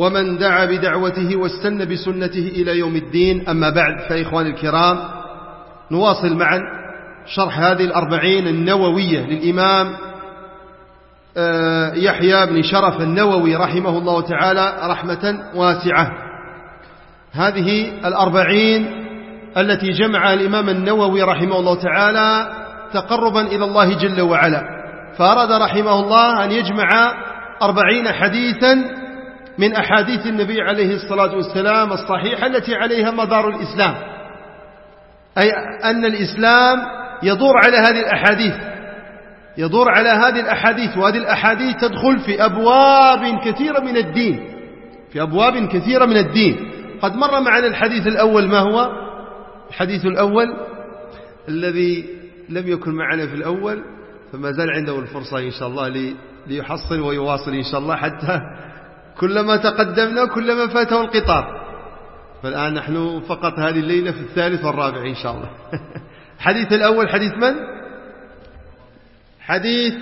ومن دعا بدعوته واستنى بسنته إلى يوم الدين. أما بعد فإخواني الكرام نواصل معا شرح هذه الأربعين النووية للإمام يحيى بن شرف النووي رحمه الله تعالى رحمة واسعة. هذه الأربعين التي جمع الإمام النووي رحمه الله تعالى تقربا إلى الله جل وعلا. فأراد رحمه الله أن يجمع أربعين حديثا من أحاديث النبي عليه الصلاة والسلام الصحيحة التي عليها مدار الإسلام. أي أن الإسلام يدور على هذه الأحاديث. يدور على هذه الأحاديث وهذه الأحاديث تدخل في أبواب كثيرة من الدين. في أبواب كثيرة من الدين. قد مر معنا الحديث الأول ما هو؟ الحديث الأول الذي لم يكن معنا في الأول فما زال عنده الفرصة إن شاء الله ليحصل ويواصل إن شاء الله حتى كلما تقدمنا كلما فاته القطار. فالآن نحن فقط هذه الليلة في الثالث والرابع إن شاء الله. حديث الأول حديث من؟ حديث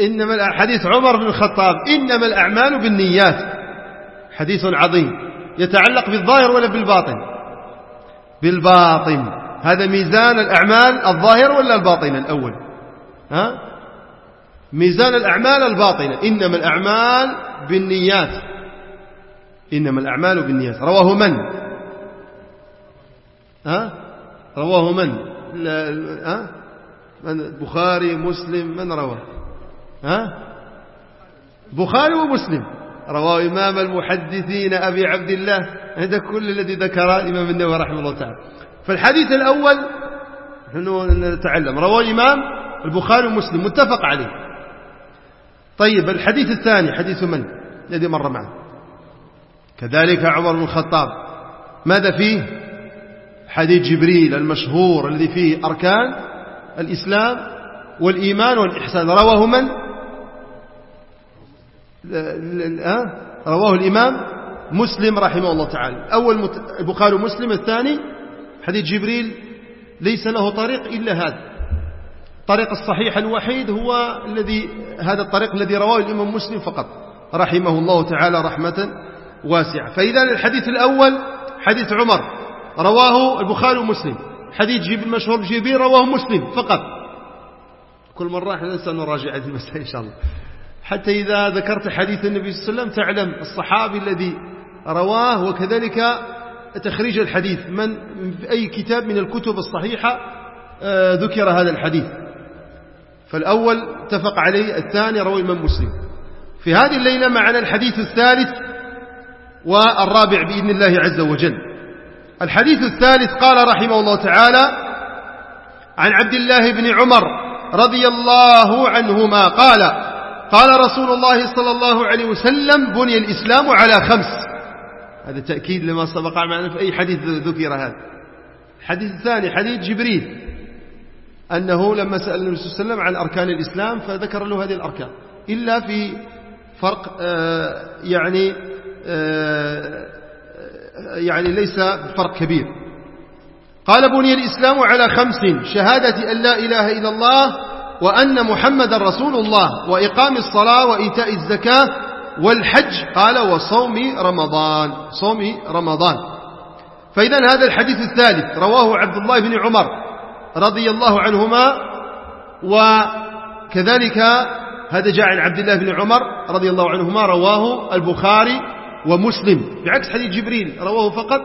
إنما حديث عمر بن الخطاب. إنما الأعمال بالنيات. حديث عظيم. يتعلق بالظاهر ولا بالباطن؟ بالباطن. هذا ميزان الأعمال الظاهر ولا الباطن الأول؟ ها؟ ميزان الأعمال الباطنة إنما الأعمال بالنيات. إنما الأعمال بالنيات. رواه من؟ ها؟ رواه من؟ ها؟ من؟ بخاري مسلم من رواه؟ ها؟ بخاري ومسلم. رواه إمام المحدثين أبي عبد الله. هذا كل الذي ذكر الإمام النووي رحمه الله تعالى. فالحديث الأول نحن نتعلم. رواه إمام البخاري ومسلم. متفق عليه. طيب الحديث الثاني حديث من؟ الذي مر معه. كذلك عمر بن الخطاب. ماذا فيه؟ حديث جبريل المشهور الذي فيه أركان الإسلام والإيمان والإحسان. رواه من؟ رواه الإمام مسلم رحمه الله تعالى. أول البخاري ومسلم الثاني حديث جبريل ليس له طريق إلا هذا. الطريق الصحيح الوحيد هو الذي هذا الطريق الذي رواه الإمام مسلم فقط. رحمه الله تعالى رحمة واسعة. فإذا الحديث الأول حديث عمر رواه البخاري ومسلم. حديث جيب المشهور جبير رواه مسلم فقط. كل مرة إحنا ننسى نراجع هذه المسألة إن شاء الله. حتى إذا ذكرت حديث النبي صلى الله عليه وسلم تعلم الصحابي الذي رواه وكذلك تخريج الحديث. من أي كتاب من الكتب الصحيحة ذكر هذا الحديث. فالأول اتفق عليه الثاني روى الإمام مسلم. في هذه الليلة معنا الحديث الثالث والرابع بإذن الله عز وجل. الحديث الثالث قال رحمه الله تعالى عن عبد الله بن عمر رضي الله عنهما قال قال رسول الله صلى الله عليه وسلم بني الإسلام على خمس. هذا تأكيد لما سبق معنا في أي حديث ذكر هذا. الحديث الثاني حديث جبريل. أنه لما سأل النبي صلى الله عليه وسلم عن أركان الإسلام فذكر له هذه الأركان. إلا في فرق يعني يعني ليس فرق كبير. قال بني الإسلام على خمس شهادة أن لا إله إلا الله وأن محمد رسول الله وإقام الصلاة وإيتاء الزكاة والحج. قال وصوم رمضان صوم رمضان. فإذا هذا الحديث الثالث رواه عبد الله بن عمر. رضي الله عنهما وكذلك هذا جاء عن عبد الله بن عمر رضي الله عنهما رواه البخاري ومسلم. بعكس حديث جبريل رواه فقط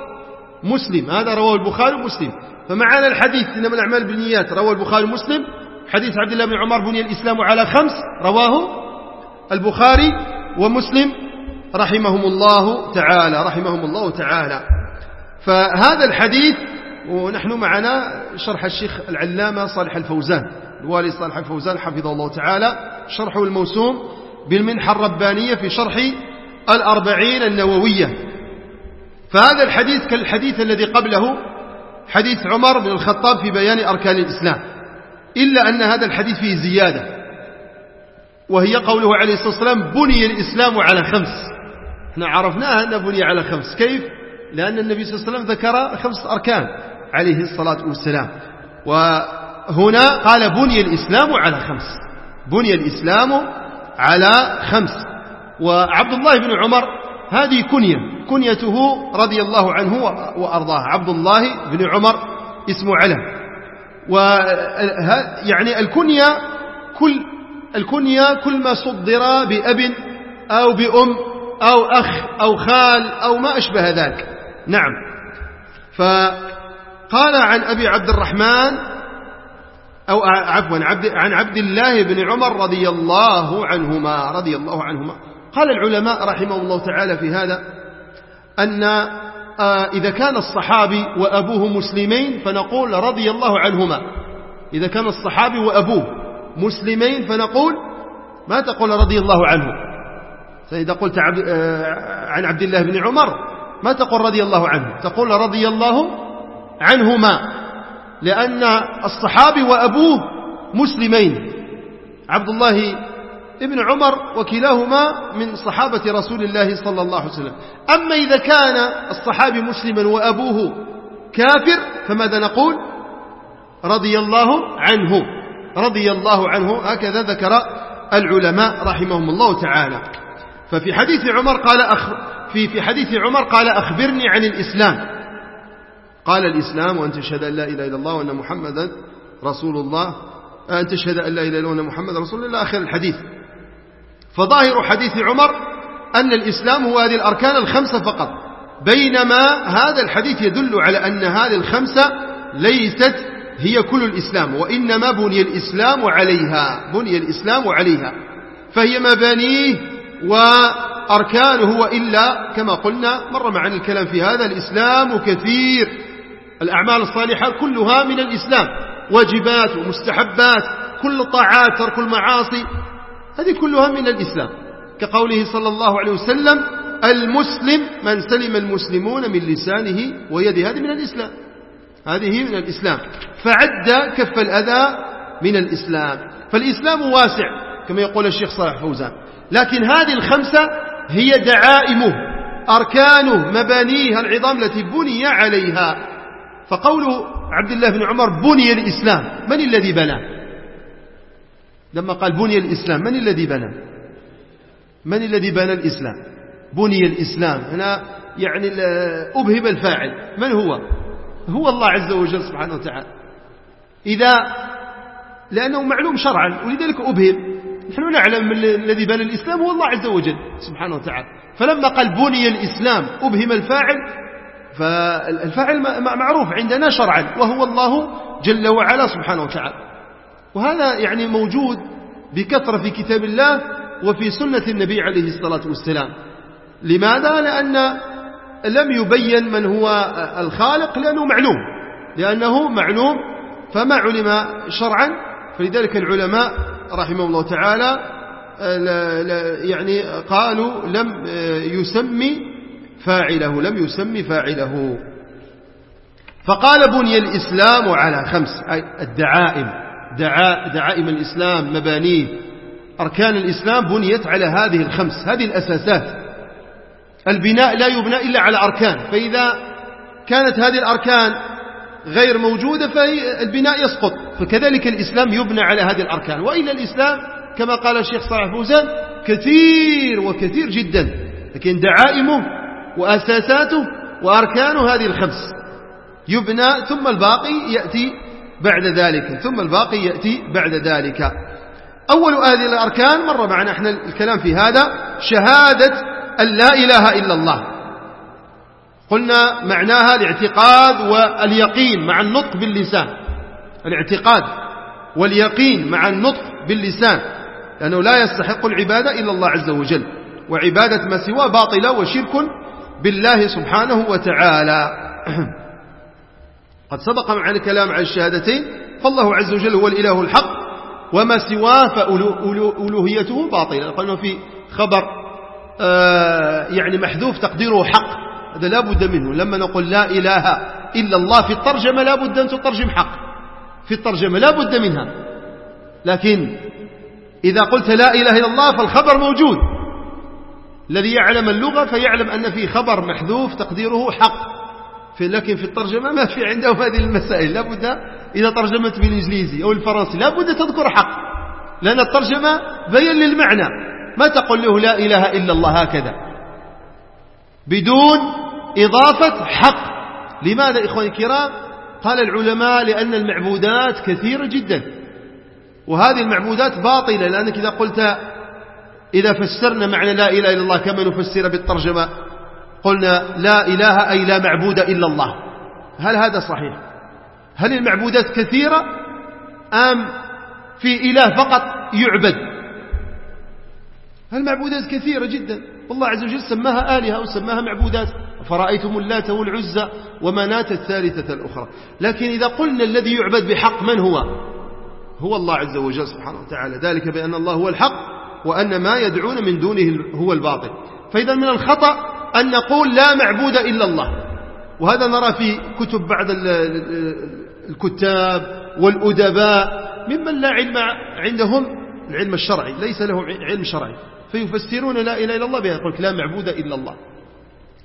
مسلم. هذا رواه البخاري ومسلم. فمعنا الحديث إنما الأعمال بالنيات رواه البخاري ومسلم. حديث عبد الله بن عمر بني الإسلام على خمس رواه البخاري ومسلم. رحمهم الله تعالى رحمهم الله تعالى. فهذا الحديث ونحن معنا شرح الشيخ العلامة صالح الفوزان الوالي صالح الفوزان حفظه الله تعالى شرحه الموسوم بالمنحة الربانية في شرح الأربعين النووية. فهذا الحديث كالحديث الذي قبله حديث عمر بن الخطاب في بيان أركان الإسلام. إلا أن هذا الحديث فيه زيادة وهي قوله عليه الصلاة والسلام بني الإسلام على خمس إحنا عرفناها أنه بني على خمس. كيف؟ لأن النبي صلى الله عليه وسلم ذكر خمس أركان. عليه الصلاة والسلام. وهنا قال بني الإسلام على خمس. بني الإسلام على خمس. وعبد الله بن عمر هذه كنية. كنيته رضي الله عنه وأرضاه. عبد الله بن عمر اسمه علم. ويعني الكنية كل الكنية كل ما صدر بأب أو بأم أو أخ أو خال أو ما أشبه ذلك. نعم. فقال عن أبي عبد الرحمن أو عفوا عن عبد الله بن عمر رضي الله عنهما رضي الله عنهما. قال العلماء رحمه الله تعالى في هذا أن آه، إذا كان الصحابي وأبوه مسلمين فنقول رضي الله عنهما. إذا كان الصحابي وأبوه مسلمين فنقول ما تقول رضي الله عنه. فإذا قلت آه، عن عبد الله بن عمر ما تقول رضي الله عنه؟ تقول رضي الله عنهما لأن الصحابي وأبوه مسلمين. عبد الله ابن عمر وكلاهما من صحابة رسول الله صلى الله عليه وسلم. أما إذا كان الصحابي مسلما وأبوه كافر فماذا نقول؟ رضي الله عنه. رضي الله عنه هكذا ذكر العلماء رحمهم الله تعالى. ففي حديث عمر قال أخ في في حديث عمر قال أخبرني عن الإسلام. قال الإسلام وأن تشهد أن لا إله إلا الله وأن محمدا رسول الله أن تشهد أن لا إله إلا الله وأن محمدا رسول الله آخر الحديث. فظاهر حديث عمر أن الإسلام هو هذه الأركان الخمسة فقط. بينما هذا الحديث يدل على أن هذه الخمسة ليست هي كل الإسلام وإنما بني الإسلام عليها بني الإسلام عليها. فهي مبانيه وأركانه وإلا كما قلنا مر معنا الكلام في هذا الإسلام كثير. الأعمال الصالحة كلها من الإسلام. واجبات ومستحبات كل الطاعات ترك المعاصي هذه كلها من الإسلام. كقوله صلى الله عليه وسلم المسلم من سلم المسلمون من لسانه ويده. هذه من الإسلام. هذه من الإسلام. فعد كف الأذى من الإسلام. فالإسلام واسع كما يقول الشيخ صالح فوزان لكن هذه الخمسة هي دعائمه أركانه مبانيه العظام التي بني عليها. فقول عبد الله بن عمر بني الإسلام. من الذي بناه لما قال بني الإسلام من الذي بنى؟ من الذي بنى الإسلام؟ بني الإسلام. هنا يعني أبهب الفاعل. من هو؟ هو الله عز وجل سبحانه وتعالى. إذا لأنه معلوم شرعا ولذلك أبهب. نحن نعلم الذي بنى الإسلام هو الله عز وجل سبحانه وتعالى. فلما قال بني الإسلام أبهم الفاعل فالفاعل معروف عندنا شرعا وهو الله جل وعلا سبحانه وتعالى. وهذا يعني موجود بكثرة في كتاب الله وفي سنة النبي عليه الصلاة والسلام. لماذا؟ لأن لم يبين من هو الخالق لأنه معلوم. لأنه معلوم فما علم شرعا. فلذلك العلماء رحمه الله تعالى يعني قالوا لم يسمي فاعله لم يسمي فاعله. فقال بني الإسلام على خمس أي الدعائم. دعائم الإسلام مبانيه. أركان الإسلام بنيت على هذه الخمس هذه الأساسات. البناء لا يبنى إلا على أركان. فإذا كانت هذه الأركان غير موجودة فالبناء يسقط. فكذلك الإسلام يبنى على هذه الأركان. وإلا الإسلام كما قال الشيخ صالح فوزان كثير وكثير جدا. لكن دعائمه وأساساته وأركانه هذه الخمس. يبنى ثم الباقي يأتي بعد ذلك ثم الباقي يأتي بعد ذلك. أول هذه الأركان مر معنا إحنا الكلام في هذا شهادة أن لا إله إلا الله. قلنا معناها الاعتقاد واليقين مع النطق باللسان. الاعتقاد واليقين مع النطق باللسان. لأنه لا يستحق العبادة إلا الله عز وجل. وعبادة ما سواه باطلة وشرك بالله سبحانه وتعالى. قد سبق معنا الكلام عن الشهادتين فالله عز وجل هو الإله الحق وما سواه فألوهيته باطلة. قلنا في خبر آه، يعني محذوف تقديره حق هذا لا بد منه. لما نقول لا إله إلا الله في الترجمة لا بد أن تترجم حق. في الترجمة لا بد منها. لكن إذا قلت لا إله إلا الله فالخبر موجود. الذي يعلم اللغة فيعلم أن في خبر محذوف تقديره حق. لكن في الترجمة ما في عندهم هذه المسائل. لابد إذا ترجمت بالإنجليزي أو الفرنسي لابد تذكر حق. لأن الترجمة بين للمعنى. ما تقول له لا إله إلا الله هكذا. بدون إضافة حق. لماذا إخواني الكرام؟ قال العلماء لأن المعبودات كثيرة جدا. وهذه المعبودات باطلة. لأنك إذا قلت إذا فسرنا معنى لا إله إلا الله كما نفسر بالترجمة قلنا لا إله أي لا معبود إلا الله. هل هذا صحيح؟ هل المعبودات كثيرة أم في إله فقط يعبد؟ المعبودات كثيرة جدا. والله عز وجل سماها آلهة وسماها معبودات. فرأيتم اللات والعزى ومناة الثالثة الأخرى. لكن إذا قلنا الذي يعبد بحق من هو؟ هو الله عز وجل سبحانه وتعالى. ذلك بأن الله هو الحق. وأن ما يدعون من دونه هو الباطل. فإذا من الخطأ أن نقول لا معبود إلا الله. وهذا نرى في كتب بعض الكتاب والأدباء ممن لا علم عندهم العلم الشرعي ليس له علم شرعي. فيفسرون لا إله إلا الله بها يقول لا معبود إلا الله.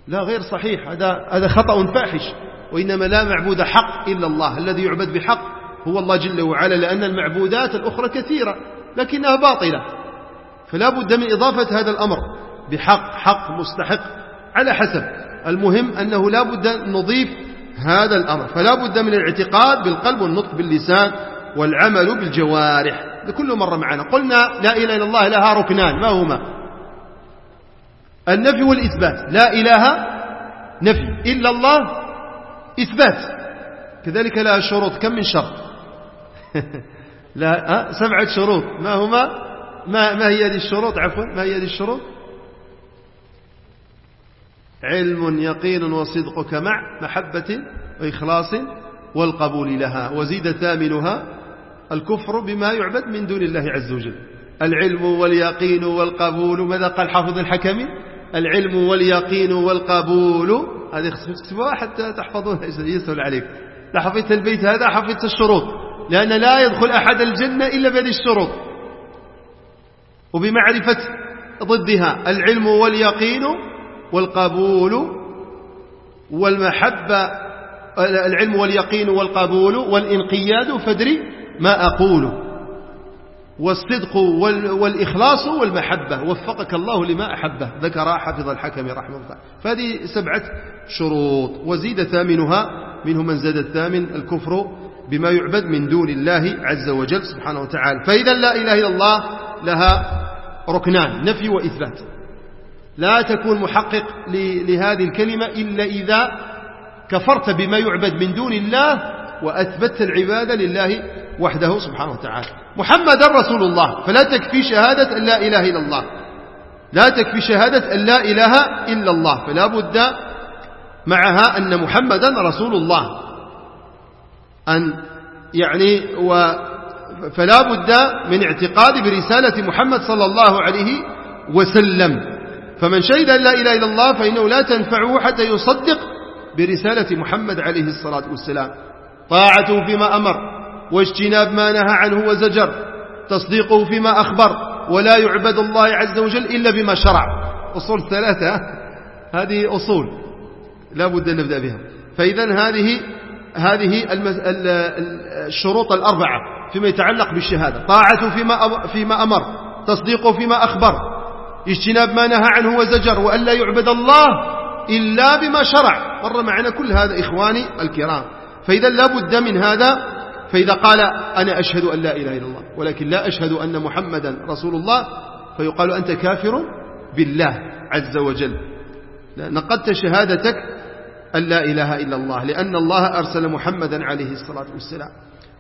لا غير صحيح هذا هذا خطأ فاحش. وإنما لا معبود حق إلا الله الذي يعبد بحق هو الله جل وعلا لأن المعبودات الأخرى كثيرة لكنها باطلة. فلا بد من إضافة هذا الأمر بحق حق مستحق. على حسب المهم أنه لا بد نضيف هذا الأمر. فلا بد من الاعتقاد بالقلب والنطق باللسان والعمل بالجوارح. لكل مرة معنا. قلنا لا إله إلا الله لها ركنان. ما هما؟ النفي والإثبات. لا إله نفي. إلا الله إثبات. كذلك لها شروط. كم من شرط؟ لا سبعة شروط. ما هما؟ ما, ما هي هذه الشروط؟ عفوا ما هي هذه الشروط؟ علم يقين وصدقك مع محبة وإخلاص والقبول لها وزيد ثامنها الكفر بما يعبد من دون الله عز وجل. العلم واليقين والقبول ماذا قال حافظ الحكم العلم واليقين والقبول. هذه تكتبوها حتى تحفظونها يسهل عليك. لا حفظت البيت هذا حفظت الشروط. لأن لا يدخل أحد الجنة إلا بهذه الشروط. وبمعرفة ضدها العلم واليقين والقبول والمحبة العلم واليقين والقبول والانقياد فادري ما أقول. والصدق والإخلاص والمحبة. وفقك الله لما أحبه. ذكر حافظ الحكم رحمه الله. فهذه سبعة شروط. وزيد ثامنها منه من زاد الثامن الكفر بما يعبد من دون الله عز وجل سبحانه وتعالى. فإذا لا إله إلا الله لها ركنان نفي وإثبات. لا تكون محقق لهذه الكلمة إلا إذا كفرت بما يعبد من دون الله وأثبتت العبادة لله وحده سبحانه وتعالى. محمد رسول الله فلا تكفي شهادة أن لا إله إلا الله. لا تكفي شهادة أن لا إله إلا الله فلا بد معها أن محمدا رسول الله. أن يعني و فلا بد من اعتقاد برسالة محمد صلى الله عليه وسلم. فمن شهد أن لا إله إلا الله فإنه لا تنفعه حتى يصدق برسالة محمد عليه الصلاة والسلام. طاعته فيما أمر واجتناب ما نهى عنه وزجر تصديقه فيما أخبر ولا يعبد الله عز وجل إلا بما شرع. أصول ثلاثة هذه أصول لا بد أن نبدأ بها. فإذا هذه هذه الشروط الأربعة. فيما يتعلق بالشهادة. طاعته فيما فيما أمر تصديقه فيما أخبر اجتناب ما نهى عنه وزجر وأن لا يعبد الله إلا بما شرع. مر معنا كل هذا إخواني الكرام. فإذا لا بد من هذا. فإذا قال أنا أشهد أن لا إله إلا الله ولكن لا أشهد أن محمدا رسول الله فيقال أنت كافر بالله عز وجل. نقدت شهادتك أن لا إله إلا الله لأن الله أرسل محمدا عليه الصلاة والسلام.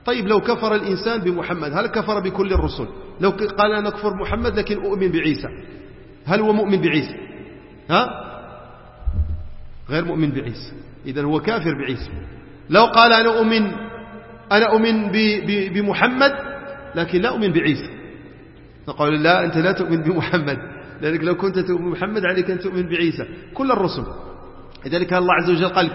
طيب لو كفر الإنسان بمحمد هل كفر بكل الرسل؟ لو قال أنا أكفر محمد لكن أؤمن بعيسى هل هو مؤمن بعيسى؟ ها؟ غير مؤمن بعيسى إذا هو كافر بعيسى. لو قال أنا أؤمن أنا أؤمن بمحمد لكن لا أؤمن بعيسى. نقول لا أنت لا تؤمن بمحمد لأنك لو كنت تؤمن بمحمد عليك أن تؤمن بعيسى. كل الرسل. لذلك الله عز وجل قال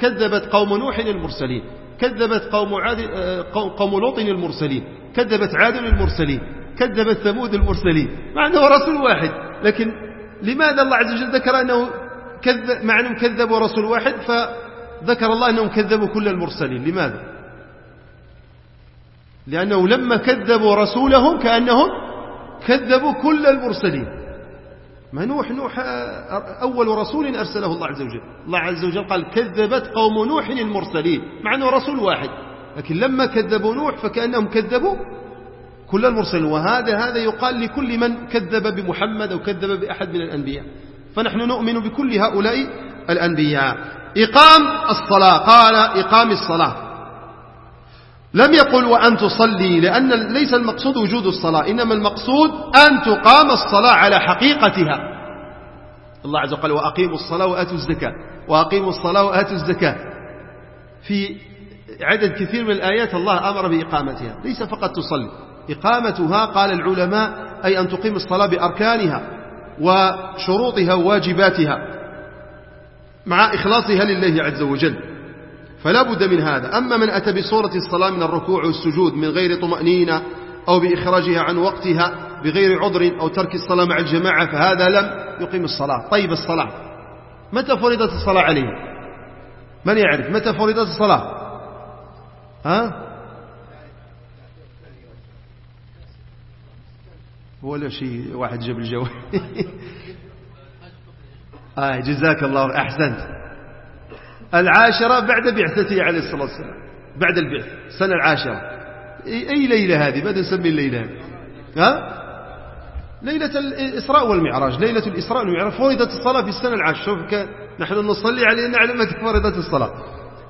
كذبت قوم نوح المرسلين. كذبت قوم, عاد آه، قوم لوط المرسلين. كذبت عاد المرسلين. كذبت ثمود المرسلين. مع أنه رسول واحد. لكن لماذا الله عز وجل ذكر أنه كذب مع أنهم كذبوا رسول واحد فذكر الله أنهم كذبوا كل المرسلين. لماذا؟ لأنه لما كذبوا رسولهم كأنهم كذبوا كل المرسلين. ما نوح نوح أول رسول أرسله الله عز وجل. الله عز وجل قال كذبت قوم نوح المرسلين مع أنه رسول واحد. لكن لما كذبوا نوح فكأنهم كذبوا كل المرسلين. وهذا هذا يقال لكل من كذب بمحمد أو كذب بأحد من الأنبياء. فنحن نؤمن بكل هؤلاء الأنبياء. إقام الصلاة قال إقام الصلاة. لم يقل وأن تصلي لأن ليس المقصود وجود الصلاة إنما المقصود أن تقام الصلاة على حقيقتها. الله عز وجل وأقيموا الصلاة وآتوا الزكاة. وأقيموا الصلاة وآتوا الزكاة. في عدد كثير من الآيات الله أمر بإقامتها ليس فقط تصلي. إقامتها قال العلماء أي أن تقيم الصلاة بأركانها وشروطها وواجباتها مع إخلاصها لله عز وجل. فلا بد من هذا. أما من أتى بصورة الصلاة من الركوع والسجود من غير طمأنينة أو بإخراجها عن وقتها بغير عذر أو ترك الصلاة مع الجماعة فهذا لم يقيم الصلاة. طيب الصلاة. متى فرضت الصلاة عليه؟ من يعرف؟ متى فرضت الصلاة؟ ها؟ ولا شيء واحد جاب الجو آه جزاك الله أحسنت. العاشرة بعد بعثته عليه الصلاة والسلام. بعد البعث السنة العاشرة. أي ليلة هذه؟ ماذا نسمي الليلة هذه. ها؟ ليلة الإسراء والمعراج. ليلة الإسراء والمعراج. فرضت الصلاة في السنة العاشرة. شوف نحن نصلي عليه نعلم متى فرضت الصلاة.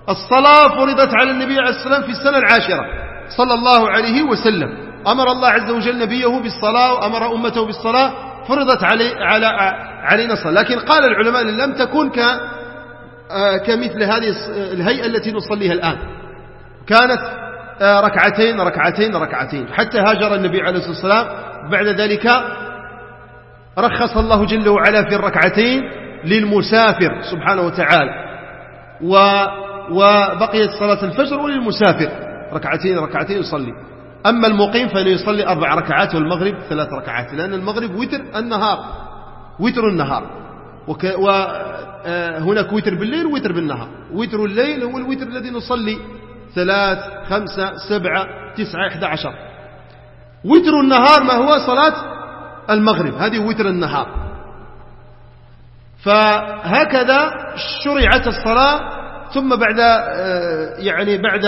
الصلاة فرضت على النبي عليه الصلاة والسلام في السنة العاشرة. صلى الله عليه وسلم. أمر الله عز وجل نبيه بالصلاة وأمر أمته بالصلاة. فرضت علي على علينا الصلاة. لكن قال العلماء لم تكن ك كمثل هذه الهيئة التي نصليها الآن. كانت آه، ركعتين ركعتين ركعتين. حتى هاجر النبي عليه الصلاة والسلام. بعد ذلك رخص الله جل وعلا في الركعتين للمسافر سبحانه وتعالى. و وبقيت صلاة الفجر وللمسافر ركعتين ركعتين يصلي. أما المقيم فإنه يصلي أربع ركعات والمغرب ثلاث ركعات لأن المغرب وتر النهار. وتر النهار. وهناك وتر بالليل ووتر بالنهار. وتر الليل هو الوتر الذي نصلي ثلاث خمسة سبعة تسعة إحدى عشر. وتر النهار ما هو صلاة المغرب؟ هذه وتر النهار. فهكذا شرعت الصلاة ثم بعد آه، يعني بعد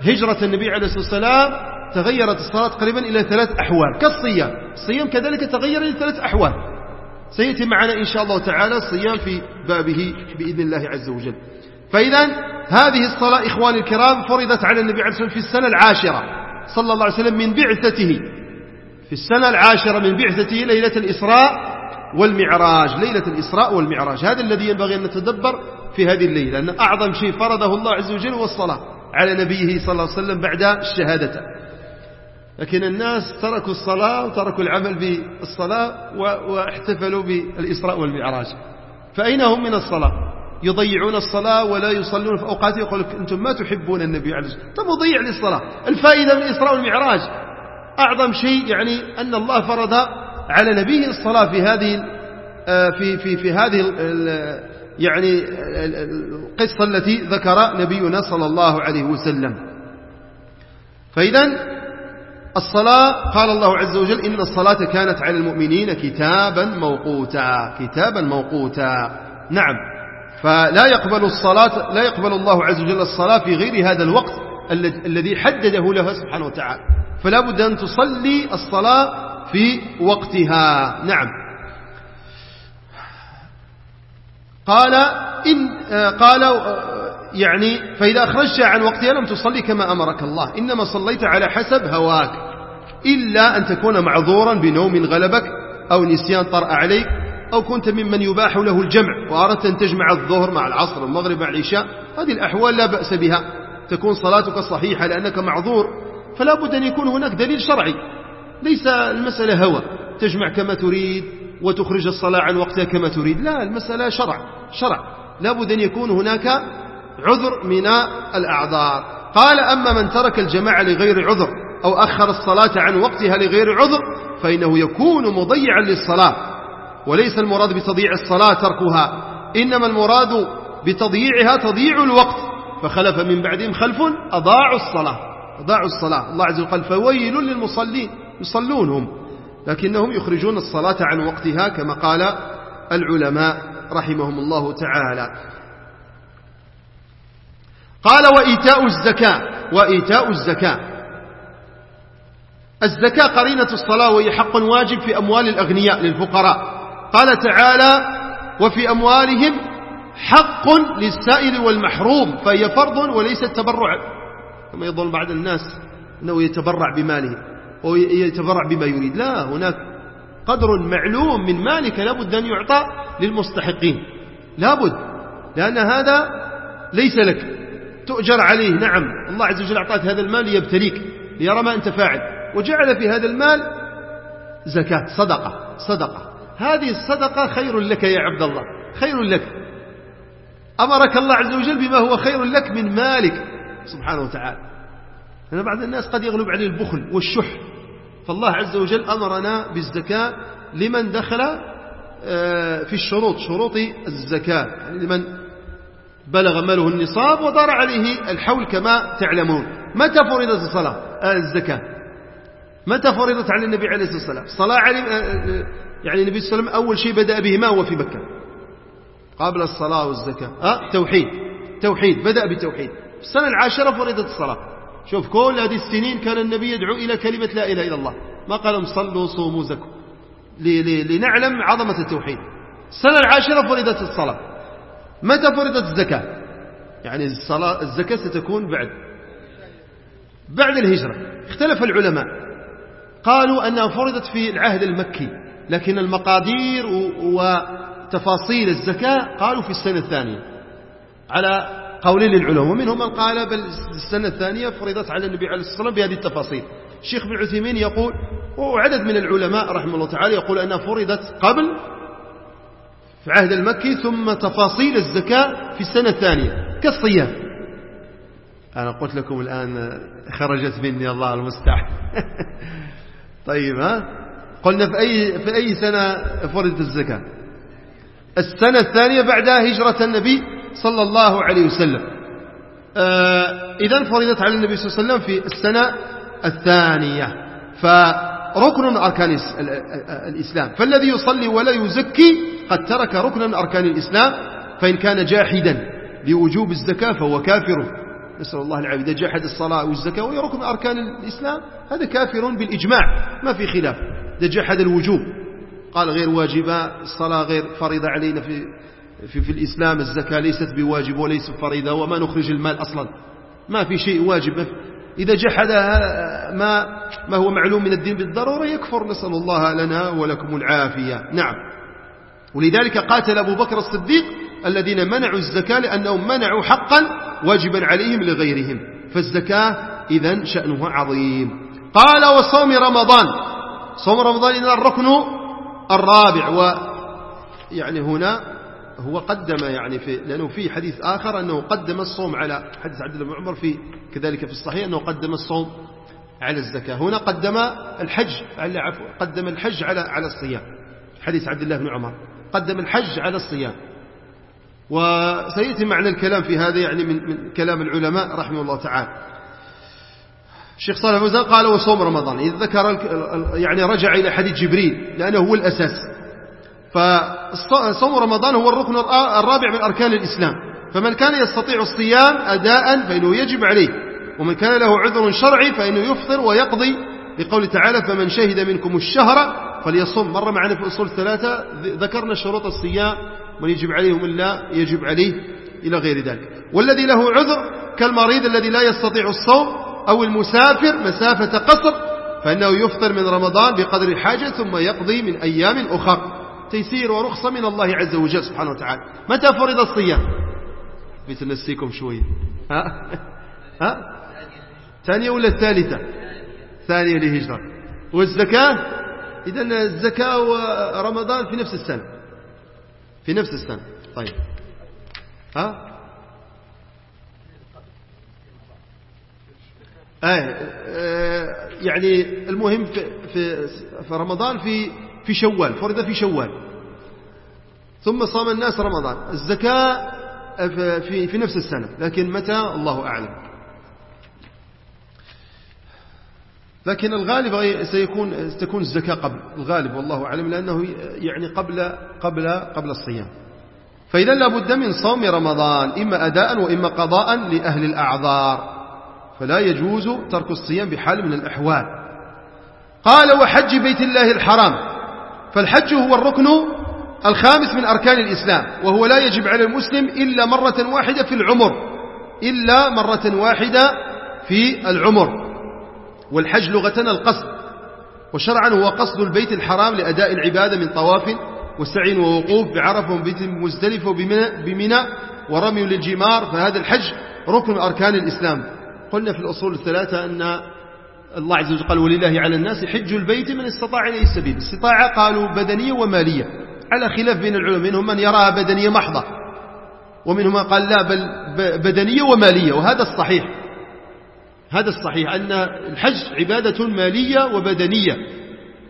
هجرة النبي عليه الصلاة والسلام تغيرت الصلاة قريبا إلى ثلاث أحوال. كالصيام. الصيام كذلك تغير إلى ثلاث أحوال. سيأتي معنا إن شاء الله تعالى الصيام في بابه بإذن الله عز وجل. فإذا هذه الصلاة إخواني الكرام فرضت على النبي عليه الصلاة والسلام في السنة العاشرة. صلى الله عليه وسلم من بعثته. في السنة العاشرة من بعثته ليلة الإسراء والمعراج. ليلة الإسراء والمعراج. هذا الذي ينبغي أن نتدبر في هذه الليلة. أن أعظم شيء فرضه الله عز وجل هو الصلاة على نبيه صلى الله عليه وسلم بعد الشهادة لكن الناس تركوا الصلاة وتركوا العمل بالصلاة واحتفلوا بالإسراء والمعراج. فأين هم من الصلاة؟ يضيعون الصلاة ولا يصلون في أوقات يقول لك أنتم ما تحبون النبي عليه الصلاة والسلام. طب وضيع للصلاة. الفائدة من الإسراء والمعراج. أعظم شيء يعني أن الله فرض على نبيه الصلاة في هذه آه، في في في هذه يعني القصة التي ذكر نبينا صلى الله عليه وسلم. فإذا الصلاة قال الله عز وجل إن الصلاة كانت على المؤمنين كتابا موقوتا كتابا موقوتا. نعم. فلا يقبل الصلاة لا يقبل الله عز وجل الصلاة في غير هذا الوقت الذي حدده له سبحانه وتعالى. فلا بد أن تصلي الصلاة في وقتها. نعم. قال إن قال يعني فإذا أخرجت عن وقتها لم تصلي كما أمرك الله. إنما صليت على حسب هواك. إلا أن تكون معذورا بنوم غلبك أو نسيان طرأ عليك أو كنت ممن يباح له الجمع وأردت أن تجمع الظهر مع العصر والمغرب مع العشاء. هذه الأحوال لا بأس بها. تكون صلاتك صحيحة لأنك معذور. فلا بد أن يكون هناك دليل شرعي. ليس المسألة هوى. تجمع كما تريد وتخرج الصلاة عن وقتها كما تريد. لا المسألة شرع. شرع. لابد أن يكون هناك عذر من الأعذار. قال أما من ترك الجماعة لغير عذر أو أخر الصلاة عن وقتها لغير عذر فإنه يكون مضيعا للصلاة وليس المراد بتضييع الصلاة تركها. إنما المراد بتضييعها تضييع الوقت. فخلف من بعدهم خلف أضاعوا الصلاة. أضاعوا الصلاة. الله عز وجل فويل للمصلين. يصلونهم. لكنهم يخرجون الصلاة عن وقتها كما قال العلماء رحمهم الله تعالى. قال وإيتاء الزكاة وإيتاء الزكاة. الزكاة قرينة الصلاة وهي حق واجب في أموال الأغنياء للفقراء. قال تعالى وفي أموالهم حق للسائل والمحروم فهي فرض وليست تبرع كما يظن بعض الناس أنه يتبرع بماله ويتبرع بما يريد. لا هناك قدر معلوم من مالك لابد أن يعطى للمستحقين. لابد لأن هذا ليس لك. تؤجر عليه. نعم. الله عز وجل أعطاك هذا المال ليبتليك ليرى ما أنت فاعل. وجعل في هذا المال زكاة صدقة صدقة. هذه الصدقة خير لك يا عبد الله خير لك. أمرك الله عز وجل بما هو خير لك من مالك. سبحانه وتعالى. أنا بعض الناس قد يغلب عليه البخل والشح. فالله عز وجل أمرنا بالزكاة لمن دخل آه، في الشروط شروط الزكاة. يعني لمن بلغ ماله النصاب ودار عليه الحول كما تعلمون. متى فرضت الصلاة؟ آه، الزكاة. متى فرضت على النبي عليه الصلاة والسلام؟ الصلاة عليه آه، يعني النبي صلى الله عليه وسلم أول شيء بدأ به ما هو في مكة؟ قبل الصلاة والزكاة. أه؟ توحيد. توحيد بدأ بالتوحيد في السنة العاشرة فرضت الصلاة. شوف كل هذه السنين كان النبي يدعو إلى كلمة لا إله إلا الله. ما قال صلوا صوموا زكوا. لنعلم عظمة التوحيد. السنة العاشرة فرضت الصلاة. متى فرضت الزكاة؟ يعني الصلاة الزكاة ستكون بعد. بعد الهجرة. اختلف العلماء. قالوا أنها فرضت في العهد المكي لكن المقادير وتفاصيل الزكاة قالوا في السنة الثانية. على قولين للعلماء. ومنهم من قال بل السنة الثانية فرضت على النبي عليه الصلاة والسلام بهذه التفاصيل. الشيخ بن عثيمين يقول وعدد من العلماء رحمه الله تعالى يقول أنها فرضت قبل في عهد المكي ثم تفاصيل الزكاة في السنة الثانية كالصيام. أنا قلت لكم الآن خرجت مني الله المستعان. طيب ها؟ قلنا في أي, في أي سنة فرضت الزكاة؟ السنة الثانية بعد هجرة النبي صلى الله عليه وسلم. آه إذا فرضت على النبي صلى الله عليه وسلم في السنة الثانية. فركن من أركان الإسلام. فالذي يصلي ولا يزكي قد ترك ركنا من أركان الإسلام فإن كان جاحدا بوجوب الزكاة فهو كافر. نسأل الله العافية. إذا جحد الصلاة والزكاة وهي ركن من أركان الإسلام هذا كافر بالإجماع. ما في خلاف. إذا جحد الوجوب قال غير واجبة الصلاة غير فريضة علينا في في, في الإسلام. الزكاة ليست بواجب وليس فريضة وما نخرج المال أصلا. ما في شيء واجب. إذا جحد ما, ما هو معلوم من الدين بالضرورة يكفر نسأل الله لنا ولكم العافية. نعم. ولذلك قاتل أبو بكر الصديق الذين منعوا الزكاة لأنهم منعوا حقا واجبا عليهم لغيرهم. فالزكاة إذا شأنها عظيم. قال وصوم رمضان. صوم رمضان إذا الركن الرابع. و يعني هنا هو قدم يعني في لأنه في حديث آخر أنه قدم الصوم على حديث عبد الله بن عمر في كذلك في الصحيح أنه قدم الصوم على الزكاة. هنا قدم الحج على عفو قدم الحج على على الصيام. حديث عبد الله بن عمر. قدم الحج على الصيام. وسيأتي معنى الكلام في هذا يعني من, من كلام العلماء رحمه الله تعالى. الشيخ صالح فوزان قال وصوم رمضان. إذا ذكر يعني رجع إلى حديث جبريل لأنه هو الأساس. فصوم رمضان هو الركن الرابع من أركان الإسلام. فمن كان يستطيع الصيام أداء فإنه يجب عليه. ومن كان له عذر شرعي فإنه يفطر ويقضي. لقول تعالى فمن شهد منكم الشهر فليصم. مر معنا في أصول ثلاثة ذكرنا شروط الصيام من يجب عليه ومن لا يجب عليه إلى غير ذلك. والذي له عذر كالمريض الذي لا يستطيع الصوم أو المسافر مسافة قصر فإنه يفطر من رمضان بقدر الحاجة ثم يقضي من أيام أخر. تيسير ورخصة من الله عز وجل سبحانه وتعالى. متى فرض الصيام؟ بتنسيكم شوي. ها؟ ها؟ ثانية ولا الثالثة؟ ثانية لهجرة. والزكاة؟ إذا الزكاة ورمضان في نفس السنة. في نفس السنة. طيب. ها؟ آه يعني المهم في, في, في رمضان في في شوال فرض في شوال. ثم صام الناس رمضان. الزكاة في في نفس السنة لكن متى؟ الله أعلم. لكن الغالب سيكون ستكون الزكاة قبل. الغالب والله أعلم لأنه يعني قبل قبل قبل الصيام. فإذا لابد من صوم رمضان إما أداء وإما قضاء لأهل الأعذار. فلا يجوز ترك الصيام بحال من الأحوال. قال وحج بيت الله الحرام. فالحج هو الركن الخامس من أركان الإسلام وهو لا يجب على المسلم إلا مرة واحدة في العمر إلا مرة واحدة في العمر. والحج لغة القصد وشرعا هو قصد البيت الحرام لأداء العبادة من طواف وسعي ووقوف بعرف وبيت مزدلف وبمنى ورمي للجمار فهذا الحج ركن أركان الإسلام. قلنا في الأصول الثلاثة أن الله عز وجل قال ولله على الناس حج البيت من استطاع إليه السبيل. استطاع قالوا بدنية ومالية. على خلاف بين العلماء منهم من يراها بدنية محضة ومنهم من قال لا بل بدنية ومالية وهذا الصحيح. هذا الصحيح أن الحج عبادة مالية وبدنية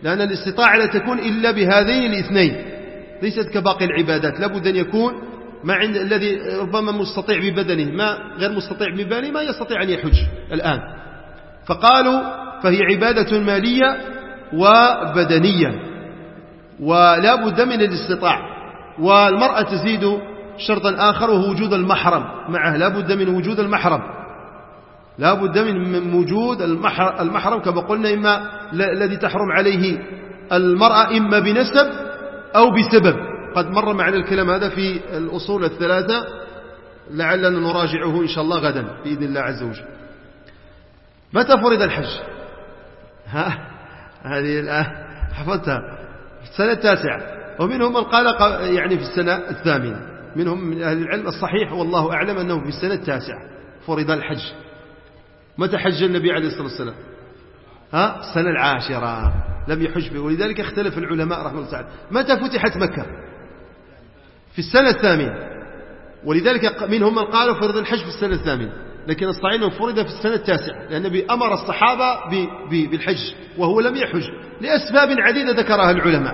لأن الاستطاعة لا تكون إلا بهذين الاثنين. ليست كباقي العبادات. لابد أن يكون ما عند الذي ربما مستطيع ببدنه ما غير مستطيع ببدنه ما يستطيع أن يحج الآن. فقالوا فهي عبادة مالية وبدنية ولا بد من الاستطاع والمرأة تزيد شرطا آخر وهو وجود المحرم معه لا بد من وجود المحرم لا بد من وجود المحرم كما قلنا إما الذي تحرم عليه المرأة إما بنسب أو بسبب. قد مر معنا الكلام هذا في الأصول الثلاثة لعلنا نراجعه إن شاء الله غدا بإذن الله عز وجل. متى فرض الحج؟ ها هذه الآن حفظتها. في السنة التاسعة. ومنهم من قال يعني في السنة الثامنة. منهم من أهل العلم الصحيح والله أعلم أنه في السنة التاسعة فرض الحج. متى حج النبي عليه الصلاة والسلام؟ ها السنة العاشرة. لم يحج به. ولذلك اختلف العلماء رحمه الله تعالى. متى فتحت مكة؟ في السنة الثامنة. ولذلك منهم من قالوا فرض الحج في السنة الثامنة. لكن أنه فرض في السنة التاسعة لأن النبي أمر الصحابة بالحج وهو لم يحج لأسباب عديدة ذكرها العلماء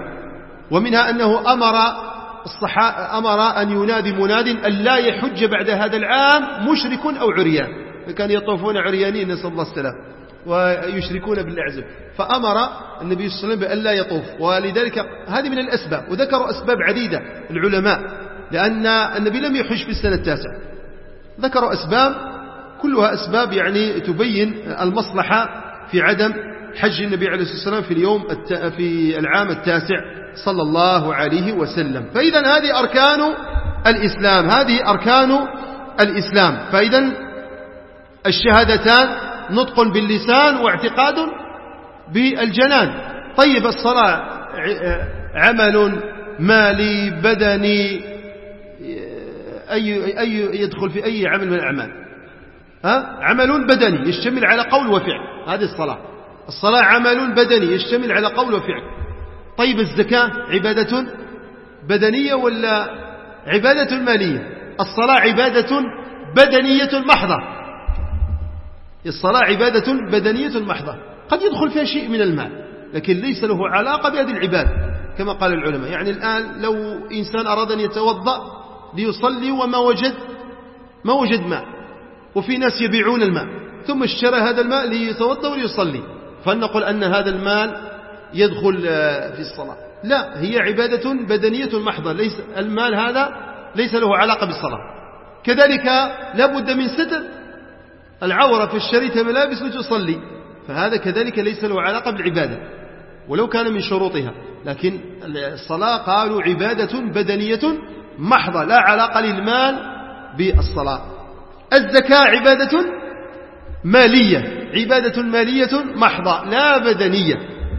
ومنها أنه أمر أمر أن ينادي مناد أن لا يحج بعد هذا العام مشرك أو عريان كان يطوفون عريانين نسأل الله السلام ويشركون بالعزم فأمر النبي صلى الله عليه وسلم بأن لا يطوف ولذلك هذه من الأسباب وذكروا أسباب عديدة العلماء لأن النبي لم يحج في السنة التاسعة ذكروا أسباب كلها أسباب يعني تبين المصلحة في عدم حج النبي عليه الصلاة والسلام في اليوم في العام التاسع صلى الله عليه وسلم. فإذا هذه أركان الإسلام هذه أركان الإسلام. فإذا الشهادتان نطق باللسان واعتقاد بالجنان. طيب الصلاة عمل مالي بدني أي, أي يدخل في أي عمل من الأعمال؟ ها؟ عمل بدني يشتمل على قول وفعل. هذه الصلاة. الصلاة عمل بدني يشتمل على قول وفعل. طيب الزكاة عبادة بدنية ولا عبادة مالية؟ الصلاة عبادة بدنية محضة. الصلاة عبادة بدنية محضة. قد يدخل فيها شيء من المال لكن ليس له علاقة بهذه العبادة كما قال العلماء. يعني الآن لو إنسان أراد أن يتوضأ ليصلي وما وجد ما وجد ماء وفي ناس يبيعون الماء. ثم اشترى هذا الماء ليتوضأ وليصلي. فلنقل أن هذا المال يدخل آه، في الصلاة. لا هي عبادة بدنية محضة. ليس المال هذا ليس له علاقة بالصلاة. كذلك لا بد من ستر. العورة في اشتريت ملابس لتصلي. فهذا كذلك ليس له علاقة بالعبادة. ولو كان من شروطها. لكن الصلاة قالوا عبادة بدنية محضة. لا علاقة للمال بالصلاة. الزكاة عبادة مالية عبادة مالية محضة لا بدنية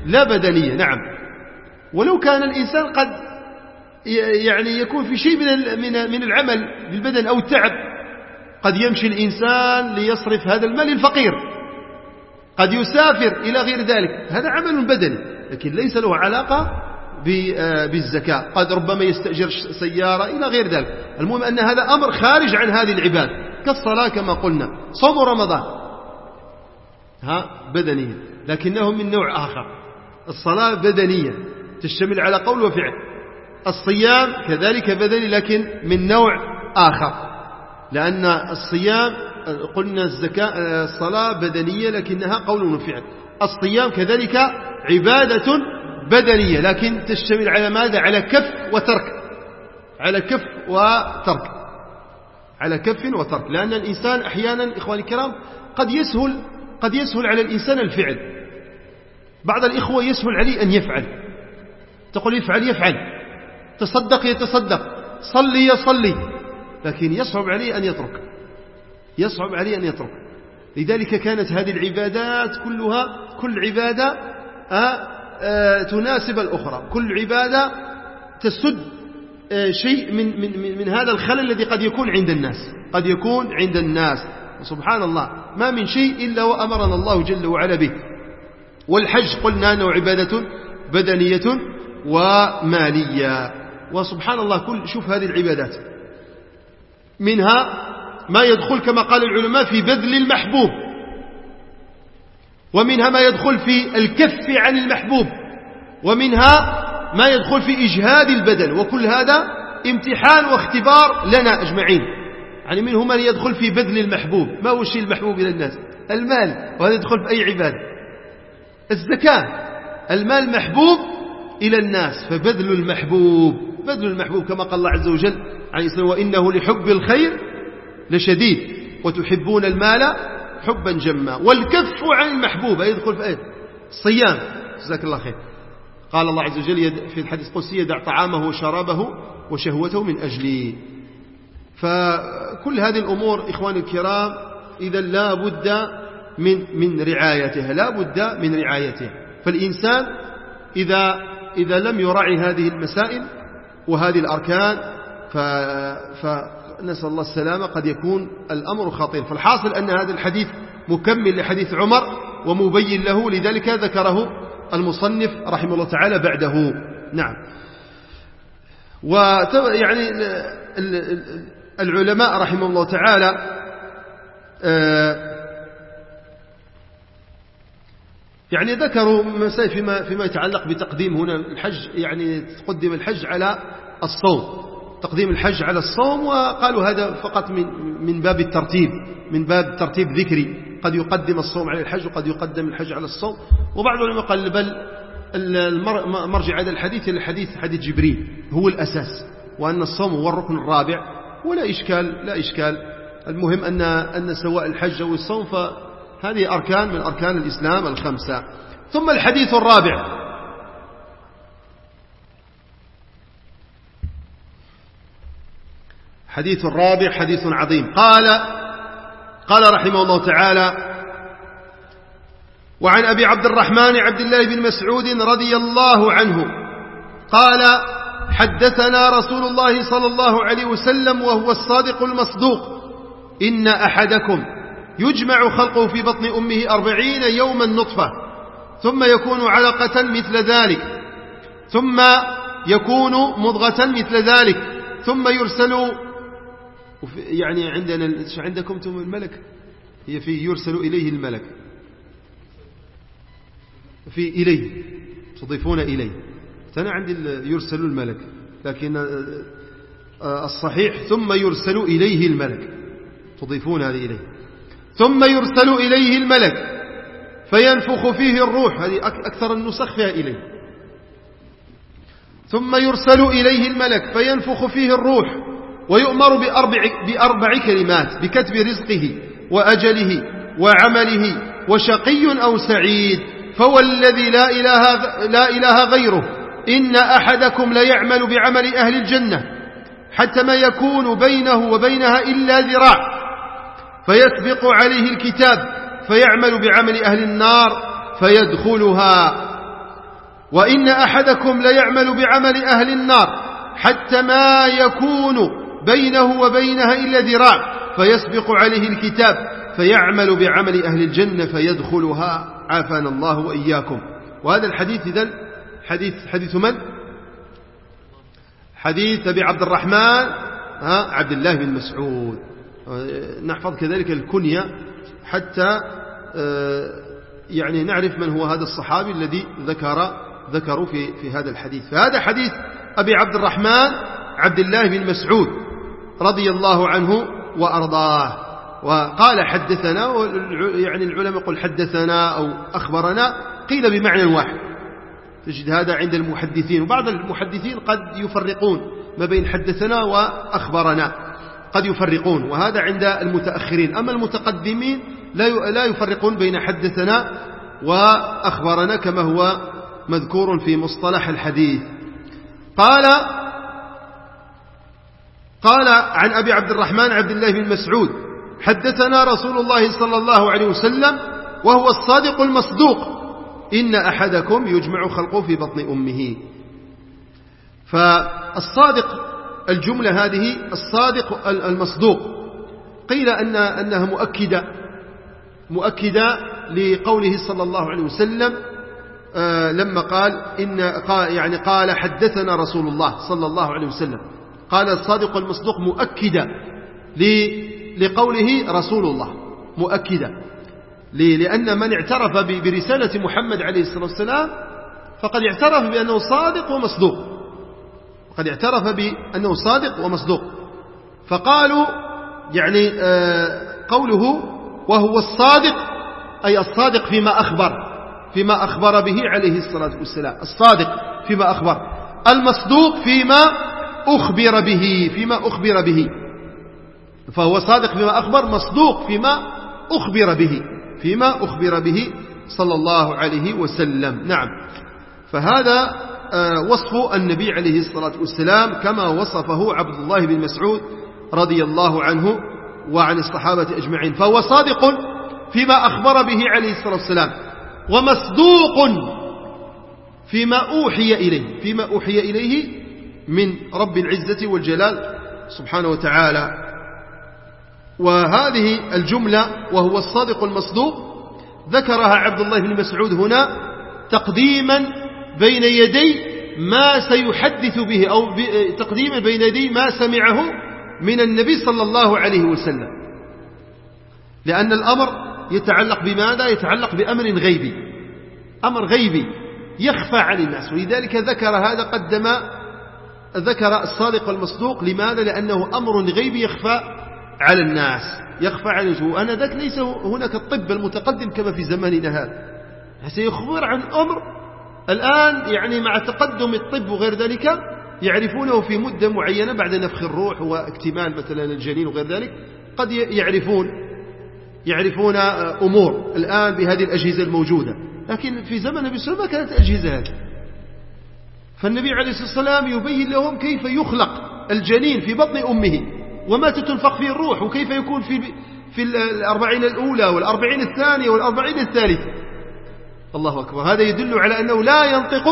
لا بدنية نعم. ولو كان الإنسان قد يعني يكون في شيء من من العمل بالبدن أو التعب قد يمشي الإنسان ليصرف هذا المال للفقير قد يسافر إلى غير ذلك. هذا عمل بدني لكن ليس له علاقة آه، بالزكاة. قد ربما يستأجر سيارة إلى غير ذلك. المهم أن هذا أمر خارج عن هذه العباد كالصلاة كما قلنا. صوم رمضان. ها بدنية لكنه من نوع آخر. الصلاة بدنية تشتمل على قول وفعل. الصيام كذلك بدني لكن من نوع آخر. لأن الصيام قلنا الزكاة الصلاة بدنية لكنها قول وفعل. الصيام كذلك عبادة بدنية لكن تشتمل على ماذا؟ على كف وترك. على كف وترك. على كف وترك. لأن الإنسان أحيانا إخواني الكرام قد يسهل قد يسهل على الإنسان الفعل. بعض الإخوة يسهل عليه أن يفعل. تقول يفعل يفعل. تصدق يتصدق. صلي يصلي. لكن يصعب عليه أن يترك. يصعب عليه أن يترك. لذلك كانت هذه العبادات كلها كل عبادة آه، آه، تناسب الأخرى. كل عبادة تسد شيء من, من, من هذا الخلل الذي قد يكون عند الناس. قد يكون عند الناس. سبحان الله. ما من شيء إلا وأمرنا الله جل وعلا به. والحج قلنا أنه عبادة بدنية ومالية. وسبحان الله كل شوف هذه العبادات. منها ما يدخل كما قال العلماء في بذل المحبوب. ومنها ما يدخل في الكف عن المحبوب. ومنها ما يدخل في إجهاد البدن وكل هذا امتحان واختبار لنا أجمعين. يعني منه من يدخل في بذل المحبوب؟ ما هو الشيء المحبوب إلى الناس؟ المال وهذا يدخل في أي عبادة؟ الزكاة المال محبوب إلى الناس فبذل المحبوب بذل المحبوب كما قال الله عز وجل عن إسلام وإنه لحب الخير لشديد وتحبون المال حبا جما. والكف عن المحبوب يدخل في الصيام جزاك الله خير. قال الله عز وجل في الحديث القدسي يدع طعامه وشرابه وشهوته من أجلي. فكل هذه الأمور إخواني الكرام إذا لا بد من, من رعايتها لا بد من رعايتها فالإنسان إذا, إذا لم يراعي هذه المسائل وهذه الأركان ف, فنسأل الله السلامة قد يكون الأمر خطير. فالحاصل أن هذا الحديث مكمل لحديث عمر ومبين له لذلك ذكره المصنف رحمه الله تعالى بعده. نعم. ويعني العلماء رحمه الله تعالى آه، يعني ذكروا مسائل فيما, فيما يتعلق بتقديم هنا الحج يعني تقدم الحج على الصوم. تقديم الحج على الصوم وقالوا هذا فقط من من باب الترتيب من باب ترتيب ذكري. قد يقدم الصوم على الحج وقد يقدم الحج على الصوم. وبعض العلماء قال بل مرجع هذا الحديث إلى حديث حديث جبريل. هو الأساس. وأن الصوم هو الركن الرابع. ولا إشكال لا إشكال. المهم أن أن سواء الحج أو الصوم فهذه أركان من أركان الإسلام الخمسة. ثم الحديث الرابع. حديث الرابع حديث عظيم. قال قال رحمه الله تعالى وعن أبي عبد الرحمن عبد الله بن مسعود رضي الله عنه قال حدثنا رسول الله صلى الله عليه وسلم وهو الصادق المصدوق إن أحدكم يجمع خلقه في بطن أمه أربعين يوما نطفة ثم يكون علقة مثل ذلك ثم يكون مضغة مثل ذلك ثم يرسل يعني عندنا عندكم تم الملك؟ هي في يرسل إليه الملك. في إليه تضيفون إليه. أنا عندي يرسل الملك لكن آه، آه، الصحيح ثم يرسل إليه الملك. تضيفون هذه إليه. ثم يرسل إليه الملك فينفخ فيه الروح. هذه أكثر النسخ فيها إليه. ثم يرسل إليه الملك فينفخ فيه الروح. ويؤمر بأربع, بأربع كلمات بكتب رزقه وأجله وعمله وشقي أو سعيد فهو الذي لا إله, لا إله غيره. إن أحدكم ليعمل بعمل أهل الجنة حتى ما يكون بينه وبينها إلا ذراع فيسبق عليه الكتاب فيعمل بعمل أهل النار فيدخلها. وإن أحدكم ليعمل بعمل أهل النار حتى ما يكون بينه وبينها إلا ذراع فيسبق عليه الكتاب فيعمل بعمل أهل الجنة فيدخلها عافانا الله وإياكم. وهذا الحديث إذن حديث, حديث من؟ حديث أبي عبد الرحمن ها عبد الله بن مسعود. نحفظ كذلك الكنية حتى آه، يعني نعرف من هو هذا الصحابي الذي ذكر ذكروا في في هذا الحديث. فهذا حديث أبي عبد الرحمن عبد الله بن مسعود. رضي الله عنه وأرضاه. وقال حدثنا يعني العلماء يقول حدثنا أو أخبرنا قيل بمعنى واحد. تجد هذا عند المحدثين. وبعض المحدثين قد يفرقون ما بين حدثنا وأخبرنا. قد يفرقون. وهذا عند المتأخرين. أما المتقدمين لا يفرقون بين حدثنا وأخبرنا كما هو مذكور في مصطلح الحديث. قال قال عن أبي عبد الرحمن عبد الله بن مسعود حدثنا رسول الله صلى الله عليه وسلم وهو الصادق المصدوق. إن أحدكم يجمع خلقه في بطن أمه. فالصادق الجملة هذه الصادق المصدوق. قيل أن أنها مؤكدة مؤكدة لقوله صلى الله عليه وسلم آه، لما قال إن يعني قال حدثنا رسول الله صلى الله عليه وسلم. قال الصادق المصدوق مؤكدة لقوله رسول الله. مؤكدة لأن من اعترف برسالة محمد عليه الصلاة والسلام فقد اعترف بأنه صادق ومصدوق. قد اعترف بأنه صادق ومصدوق. فقالوا يعني آه، قوله وهو الصادق أي الصادق فيما أخبر فيما أخبر به عليه الصلاة والسلام. الصادق فيما أخبر. المصدوق فيما أخبر به فيما أخبر به. فهو صادق فيما أخبر مصدوق فيما أخبر به. فيما أخبر به صلى الله عليه وسلم. نعم. فهذا آه، وصف النبي عليه الصلاة والسلام كما وصفه عبد الله بن مسعود رضي الله عنه وعن الصحابة أجمعين. فهو صادق فيما أخبر به عليه الصلاة والسلام ومصدوق فيما أوحي إليه. فيما أوحي إليه من رب العزة والجلال سبحانه وتعالى. وهذه الجملة وهو الصادق المصدوق ذكرها عبد الله بن مسعود هنا تقديما بين يدي ما سيحدث به أو تقديما بين يدي ما سمعه من النبي صلى الله عليه وسلم. لأن الأمر يتعلق بماذا؟ يتعلق بأمر غيبي. أمر غيبي يخفى عن الناس. ولذلك ذكر هذا قدم ذكر الصادق والمصدوق. لماذا؟ لأنه أمر غيبي يخفى على الناس يخفى على الناس. وأنا ذاك ليس هناك الطب المتقدم كما في زماننا هذا. سيخبر عن أمر الآن يعني مع تقدم الطب وغير ذلك يعرفونه في مدة معينة بعد نفخ الروح واكتمال مثلا الجنين وغير ذلك. قد يعرفون يعرفون أمور الآن بهذه الأجهزة الموجودة. لكن في زمن النبي صلى الله عليه وسلم ما كانت الأجهزة هذه. فالنبي عليه الصلاة والسلام يبين لهم كيف يخلق الجنين في بطن أمه ومتى تنفخ فيه الروح وكيف يكون في في الأربعين الأولى والأربعين الثانية والأربعين الثالثة. الله أكبر. هذا يدل على أنه لا ينطق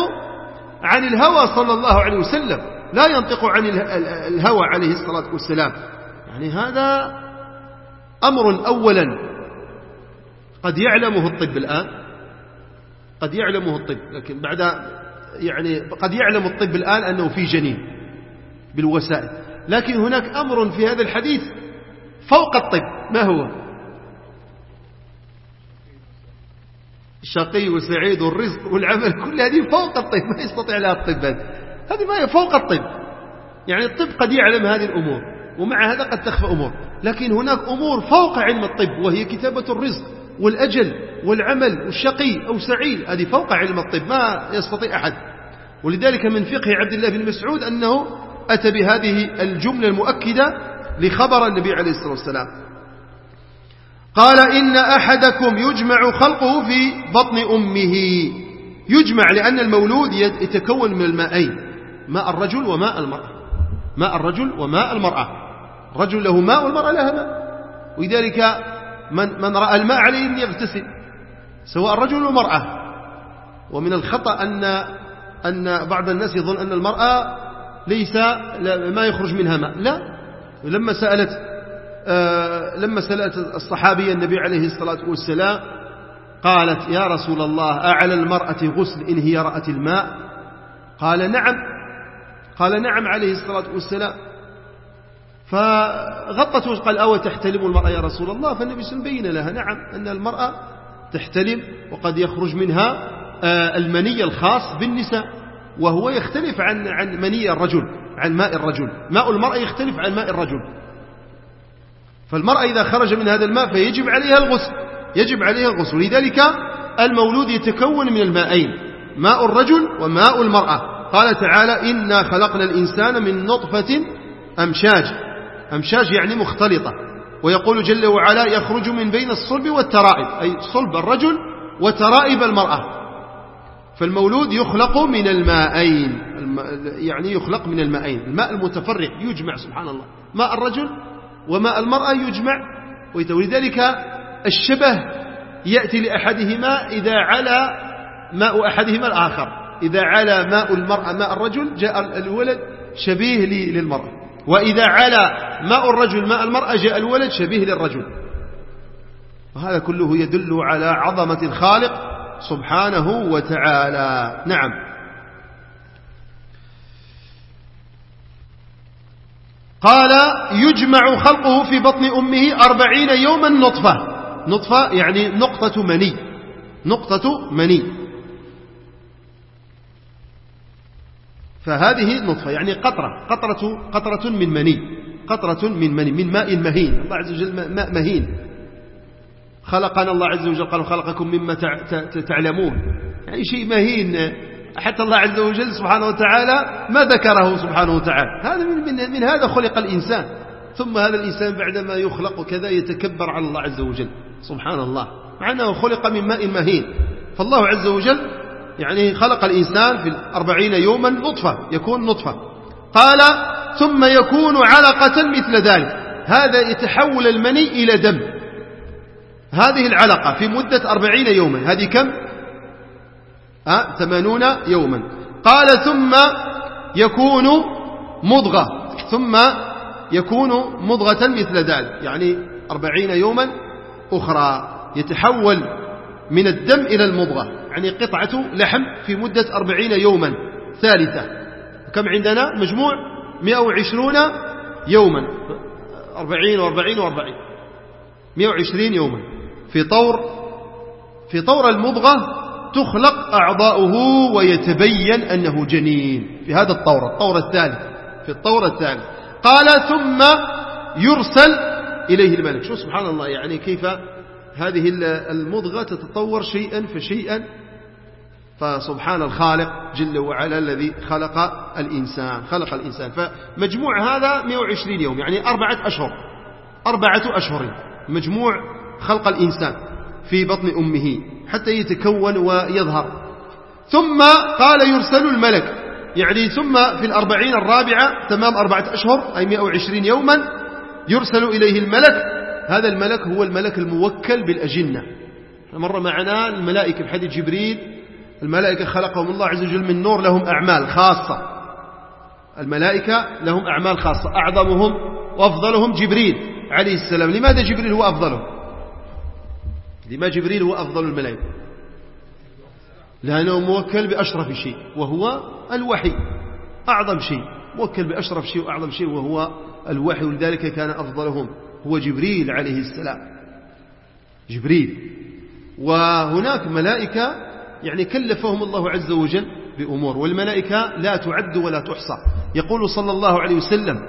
عن الهوى صلى الله عليه وسلم. لا ينطق عن الهوى عليه الصلاة والسلام. يعني هذا أمر أولا قد يعلمه الطب الآن. قد يعلمه الطب لكن بعد يعني قد يعلم الطب الآن أنه في جنين بالوسائل. لكن هناك أمر في هذا الحديث فوق الطب. ما هو؟ الشقي والسعيد والرزق والعمل. كل هذه فوق الطب. ما يستطيع لها الطب هذه ما هي فوق الطب. يعني الطب قد يعلم هذه الأمور ومع هذا قد تخفى أمور. لكن هناك أمور فوق علم الطب وهي كتابة الرزق والأجل. والعمل والشقي أو سعيد هذه فوق علم الطب ما يستطيع أحد. ولذلك من فقه عبد الله بن مسعود أنه أتى بهذه الجملة المؤكدة لخبر النبي عليه الصلاة والسلام. قال إن أحدكم يجمع خلقه في بطن أمه. يجمع لأن المولود يتكون من الماءين ماء الرجل وماء المرأة. ماء الرجل وماء المرأة. الرجل له ماء والمرأة لها ماء. ولذلك من, من رأى الماء عليه أن يغتسل سواء الرجل والمرأة ومن الخطأ أن, أن بعض الناس يظن أن المرأة ليس ما يخرج منها ماء. لا. لما سألت آه، لما سألت الصحابية النبي عليه الصلاة والسلام قالت يا رسول الله أعلى المرأة غسل إن هي رأت الماء؟ قال نعم. قال نعم. عليه الصلاة والسلام. فغطته قال أو تحتلم المرأة يا رسول الله؟ فالنبي وسلم بين لها. نعم أن المرأة تحتلم وقد يخرج منها آه، المني الخاص بالنساء وهو يختلف عن عن مني الرجل عن ماء الرجل. ماء المرأة يختلف عن ماء الرجل. فالمرأة إذا خرج من هذا الماء فيجب عليها الغسل يجب عليها الغسل. لذلك المولود يتكون من الماءين ماء الرجل وماء المرأة. قال تعالى إنا خلقنا الإنسان من نطفة أمشاج. أمشاج يعني مختلطة. ويقول جل وعلا يخرج من بين الصلب والترائب أي صلب الرجل وترائب المرأة. فالمولود يخلق من الماءين يعني يخلق من الماءين الماء المتفرق يجمع سبحان الله ماء الرجل وماء المرأة يجمع. ولذلك الشبه يأتي لأحدهما إذا علا ماء أحدهما الآخر. إذا علا ماء المرأة ماء الرجل جاء الولد شبيه للمرأة. وإذا علا ماء الرجل ماء المرأة جاء الولد شبيه للرجل. وهذا كله يدل على عظمة الخالق سبحانه وتعالى. نعم. قال يجمع خلقه في بطن أمه أربعين يوما نطفة. نطفة يعني نقطة مني. نقطة مني. فهذه نطفة يعني قطرة قطرة قطرة من مني قطرة من مني من ماء مهين الله عز وجل ماء مهين. خلقنا الله عز وجل قال خلقكم مما تعلمون. يعني شيء مهين حتى الله عز وجل سبحانه وتعالى ما ذكره سبحانه وتعالى. هذا من, من, من هذا خلق الإنسان. ثم هذا الإنسان بعدما يخلق كذا يتكبر على الله عز وجل. سبحان الله. مع أنه خلق من ماء مهين. فالله عز وجل يعني خلق الإنسان في الأربعين يوما نطفة يكون نطفة. قال ثم يكون علقة مثل ذلك. هذا يتحول المني إلى دم. هذه العلقة في مدة أربعين يوما. هذه كم؟ أه؟ ثمانون يوما. قال ثم يكون مضغة. ثم يكون مضغة مثل ذلك. يعني أربعين يوما أخرى. يتحول من الدم إلى المضغة. يعني قطعة لحم في مدة أربعين يوما. ثالثة. كم عندنا؟ مجموع مئة وعشرون يوما. أربعين وأربعين وأربعين. مئة وعشرين يوما. في طور في طور المضغة تخلق أعضاؤه ويتبين أنه جنين. في هذا الطور الطور الثالث. في الطور الثالث. قال ثم يرسل إليه الملك. شو سبحان الله يعني كيف هذه المضغة تتطور شيئا فشيئا. فسبحان الخالق جل وعلا الذي خلق الإنسان خلق الإنسان. فمجموع هذا 120 يوم يعني أربعة أشهر. أربعة أشهر مجموع خلق الإنسان في بطن أمه حتى يتكون ويظهر. ثم قال يرسل الملك. يعني ثم في الأربعين الرابعة تمام أربعة أشهر أي 120 يوما يرسل إليه الملك هذا الملك هو الملك الموكل بالأجنة. مر معنا الملائكة بحديث جبريل الملائكة خلقهم الله عز وجل من نور لهم أعمال خاصة. الملائكة لهم أعمال خاصة. أعظمهم وأفضلهم جبريل عليه السلام. لماذا جبريل هو أفضله لما جبريل هو أفضل الملائكة؟ لأنه موكل بأشرف شيء وهو الوحي. أعظم شيء موكل بأشرف شيء وأعظم شيء وهو الوحي. ولذلك كان أفضلهم. هو جبريل عليه السلام. جبريل. وهناك ملائكة يعني كلفهم الله عز وجل بأمور والملائكة لا تعد ولا تحصى. يقول صلى الله عليه وسلم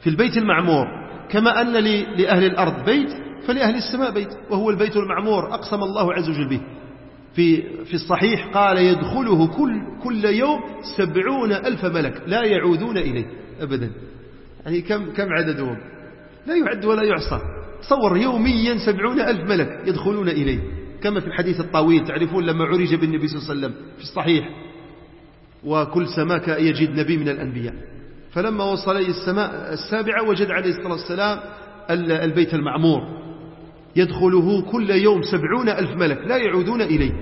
في البيت المعمور كما أن لأهل الأرض بيت فلأهل السماء بيت وهو البيت المعمور أقسم الله عز وجل به. في, في الصحيح قال يدخله كل, كل يوم سبعون ألف ملك لا يعودون إليه أبدا. يعني كم, كم عددهم؟ لا يعد ولا يعصى. تصور يوميا سبعون ألف ملك يدخلون إليه. كما في الحديث الطويل تعرفون لما عرج بالنبي صلى الله عليه وسلم في الصحيح وكل سماك يجد نبي من الأنبياء. فلما وصل إلى السماء السابعة وجد عليه الصلاة والسلام البيت المعمور. يدخله كل يوم سبعون ألف ملك لا يعودون إليه.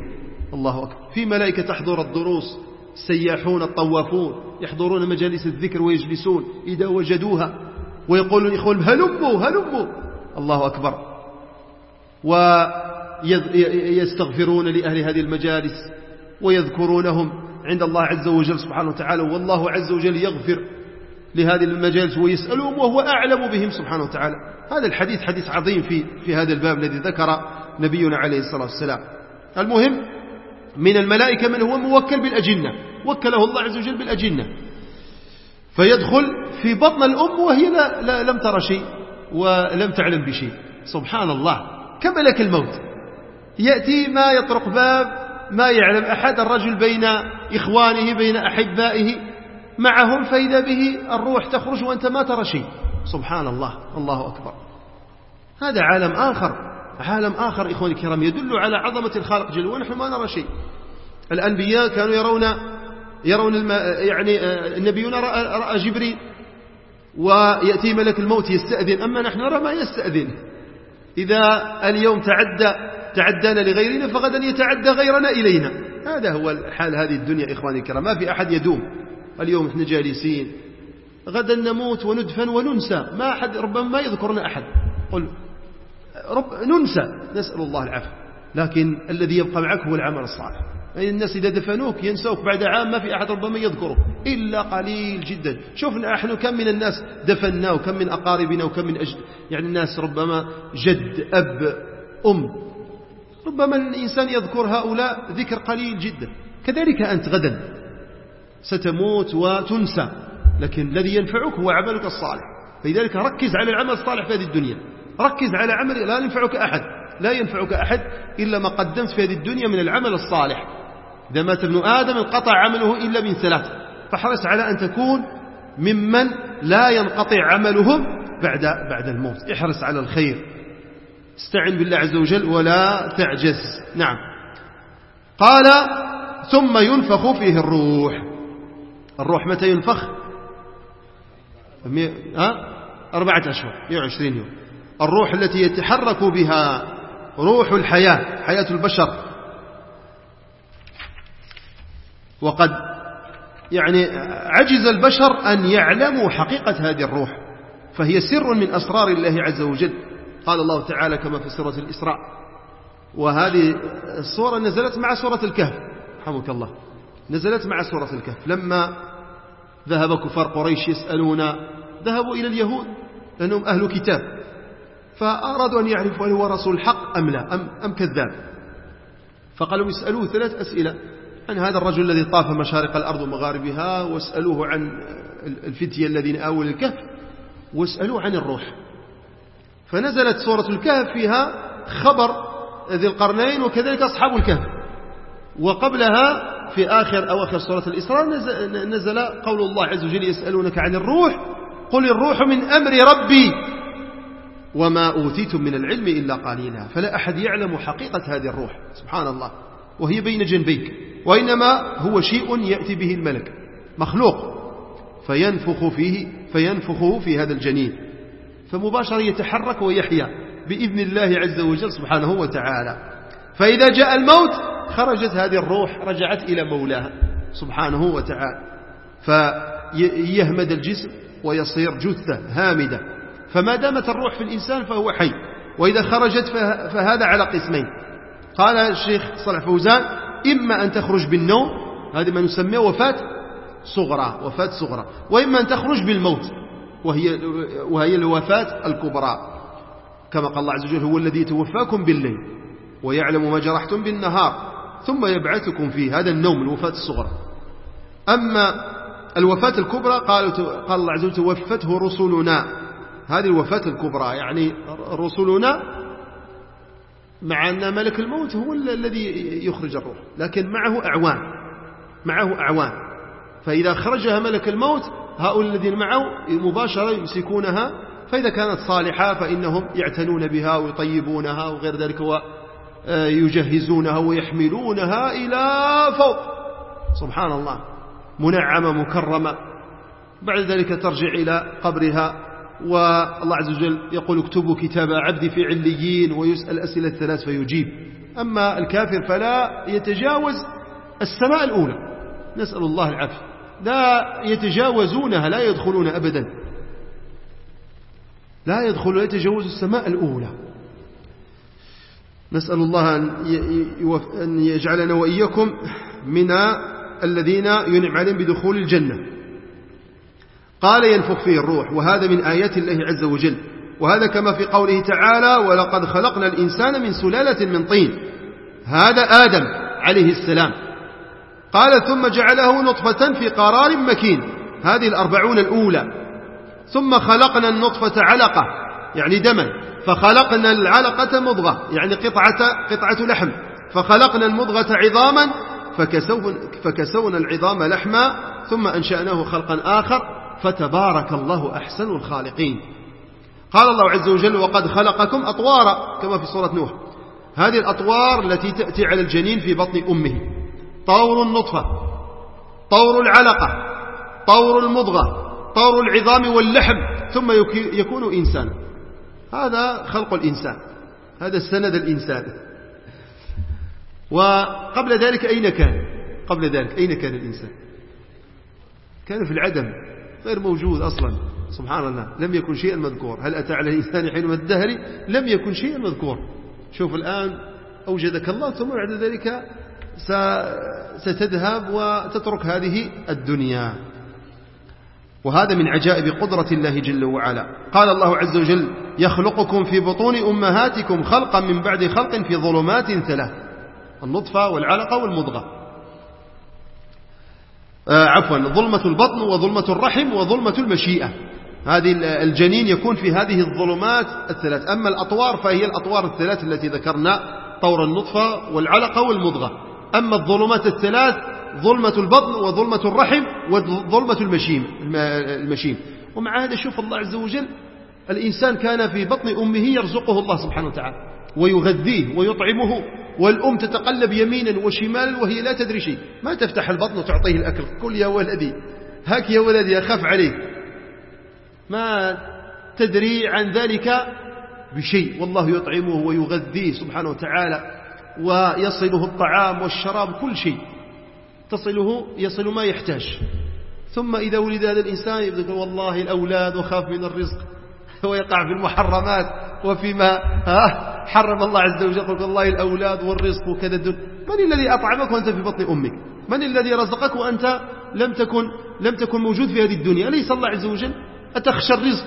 الله أكبر. في ملائكة تحضر الدروس السياحون الطوافون يحضرون مجالس الذكر ويجلسون إذا وجدوها. ويقولون إخوان هلموا هلموا. الله أكبر. ويستغفرون لأهل هذه المجالس ويذكرونهم عند الله عز وجل سبحانه وتعالى. والله عز وجل يغفر لهذه المجالس ويسألهم وهو أعلم بهم سبحانه وتعالى. هذا الحديث حديث عظيم في, في هذا الباب الذي ذكر نبينا عليه الصلاة والسلام. المهم من الملائكة من هو موكل بالأجنة. وكله الله عز وجل بالأجنة. فيدخل في بطن الأم وهي لا لا لم ترى شيء ولم تعلم بشيء. سبحان الله كملك الموت؟ يأتي ما يطرق باب ما يعلم أحد. الرجل بين إخوانه بين أحبائه معهم فإذا به. الروح تخرج وأنت ما ترى شيء. سبحان الله الله أكبر. هذا عالم آخر. عالم آخر إخواني الكرام. يدل على عظمة الخالق جل ونحن ما نرى شيء. الأنبياء كانوا يرون يرون الم... يعني آه، النبيون رأى, رأى جبريل ويأتي ملك الموت يستأذن. أما نحن نرى ما يستأذن. إذا اليوم تعدى تعدانا لغيرنا فغدا يتعدى غيرنا إلينا. هذا هو حال هذه الدنيا إخواني الكرام. ما في أحد يدوم. اليوم إحنا جالسين. غدا نموت وندفن وننسى. ما أحد ربما ما يذكرنا أحد. قل رب ننسى. نسأل الله العافية. لكن الذي يبقى معك هو العمل الصالح. الناس إذا دفنوك ينسوك بعد عام ما في أحد ربما يذكره إلا قليل جدا. شوفنا نحن كم من الناس دفنا وكم من أقاربنا وكم من أجل يعني الناس ربما جد أب أم. ربما الإنسان يذكر هؤلاء ذكر قليل جدا. كذلك أنت غدا. ستموت وتنسى. لكن الذي ينفعك هو عملك الصالح. فلذلك ركز على العمل الصالح في هذه الدنيا. ركز على عمل لا ينفعك أحد. لا ينفعك أحد إلا ما قدمت في هذه الدنيا من العمل الصالح. إذا مات ابن آدم انقطع عمله إلا من ثلاث. فحرص على أن تكون ممن لا ينقطع عملهم بعد بعد الموت. احرص على الخير. استعن بالله عز وجل ولا تعجز. نعم. قال ثم ينفخ فيه الروح. الروح متى ينفخ؟ أربعة أشهر 120 يوم. الروح التي يتحرك بها روح الحياة حياة البشر. وقد يعني عجز البشر أن يعلموا حقيقة هذه الروح فهي سر من أسرار الله عز وجل. قال الله تعالى كما في سورة الإسراء وهذه الصورة نزلت مع سورة الكهف رحمك الله نزلت مع سورة الكهف. لما ذهب كفار قريش يسألون ذهبوا إلى اليهود لأنهم أهل كتاب فأرادوا أن يعرفوا هل هو رسول حق أم لا أم, أم كذاب. فقالوا يسألوه ثلاث أسئلة. عن هذا الرجل الذي طاف مشارق الأرض ومغاربها واسألوه عن الفتية الذين آووا الكهف واسألوه عن الروح. فنزلت سورة الكهف فيها خبر ذي القرنين وكذلك أصحاب الكهف. وقبلها في آخر أواخر سورة الإسراء نزل قول الله عز وجل يسألونك عن الروح قل الروح من أمر ربي وما أوتيتم من العلم إلا قليلا. فلا أحد يعلم حقيقة هذه الروح. سبحان الله. وهي بين جنبيك. وإنما هو شيء يأتي به الملك مخلوق فينفخ فيه فينفخه في هذا الجنين فمباشرة يتحرك ويحيا بإذن الله عز وجل سبحانه وتعالى. فإذا جاء الموت خرجت هذه الروح رجعت إلى مولاها سبحانه وتعالى. فيهمد الجسم ويصير جثة هامدة. فما دامت الروح في الإنسان فهو حي. وإذا خرجت فهذا على قسمين. قال الشيخ صالح فوزان إما أن تخرج بالنوم هذه ما نسميه وفاة صغرى وفاة صغرى وإما أن تخرج بالموت وهي, وهي الوفاة الكبرى. كما قال الله عز وجل هو الذي يتوفاكم بالليل ويعلم ما جرحتم بالنهار ثم يبعثكم فيه هذا النوم الوفاة الصغرى. أما الوفاة الكبرى قال الله عز وجل توفته رسلنا. هذه الوفاة الكبرى يعني رسلنا مع أن ملك الموت هو الذي يخرج الروح لكن معه أعوان معه أعوان. فإذا خرجها ملك الموت هؤلاء الذين معه مباشرة يمسكونها فإذا كانت صالحة فإنهم يعتنون بها ويطيبونها وغير ذلك ويجهزونها ويحملونها إلى فوق. سبحان الله. منعمة مكرمة. بعد ذلك ترجع إلى قبرها. والله عز وجل يقول اكتبوا كتاب عبدي في عليين ويسأل أسئلة ثلاث فيجيب. أما الكافر فلا يتجاوز السماء الأولى. نسأل الله العافية. لا يتجاوزونها لا يدخلون أبدا. لا يدخل يتجاوز السماء الأولى. نسأل الله أن يجعلنا وإياكم من الذين ينعم عليهم بدخول الجنة. قال ينفخ فيه الروح وهذا من آيات الله عز وجل. وهذا كما في قوله تعالى ولقد خلقنا الإنسان من سلالة من طين. هذا آدم عليه السلام. قال ثم جعله نطفة في قرار مكين. هذه الأربعون الأولى. ثم خلقنا النطفة علقة يعني دما. فخلقنا العلقة مضغة يعني قطعة, قطعة لحم. فخلقنا المضغة عظاما فكسونا العظام لحما ثم أنشأناه خلقا آخر. فتبارك الله أحسن الخالقين. قال الله عز وجل وقد خلقكم أطوارا كما في سورة نوح. هذه الأطوار التي تأتي على الجنين في بطن أمه. طور النطفة طور العلقة طور المضغة طور العظام واللحم ثم يكون إنسان هذا خلق الإنسان. هذا السند الإنسان. وقبل ذلك أين كان؟ قبل ذلك أين كان الإنسان؟ كان في العدم. غير موجود أصلا. سبحان الله. لم يكن شيئا مذكور. هل أتى على الإنسان حين الدهر لم يكن شيئا مذكور. شوف الآن أوجدك الله ثم بعد ذلك ستذهب وتترك هذه الدنيا. وهذا من عجائب قدرة الله جل وعلا. قال الله عز وجل يخلقكم في بطون أمهاتكم خلقا من بعد خلق في ظلمات ثلاث النطفة والعلقة والمضغة. آه عفوا ظلمة البطن وظلمة الرحم وظلمة المشيئة. هذه الجنين يكون في هذه الظلمات الثلاث. أما الأطوار فهي الأطوار الثلاث التي ذكرنا طور النطفة والعلقة والمضغة. أما الظلمات الثلاث ظلمة البطن وظلمة الرحم وظلمة المشيم المشيم. ومع هذا شوف الله عز وجل الإنسان كان في بطن أمه يرزقه الله سبحانه وتعالى ويغذيه ويطعمه. والأم تتقلب يمينا وشمالا وهي لا تدري شيء. ما تفتح البطن وتعطيه الأكل. قل يا ولدي هاك يا ولدي أخاف عليك. ما تدري عن ذلك بشيء. والله يطعمه ويغذيه سبحانه وتعالى ويصله الطعام والشراب كل شيء. تصله يصل ما يحتاج. ثم إذا ولد هذا الإنسان يقول والله الأولاد وخاف من الرزق ويقع في المحرمات وفيما حرم الله عز وجل قل والله الأولاد والرزق وكذا الدن من الذي أطعمك وأنت في بطن أمك؟ من الذي رزقك وأنت لم تكن, لم تكن موجود في هذه الدنيا؟ أليس الله عز وجل؟ أتخشى الرزق؟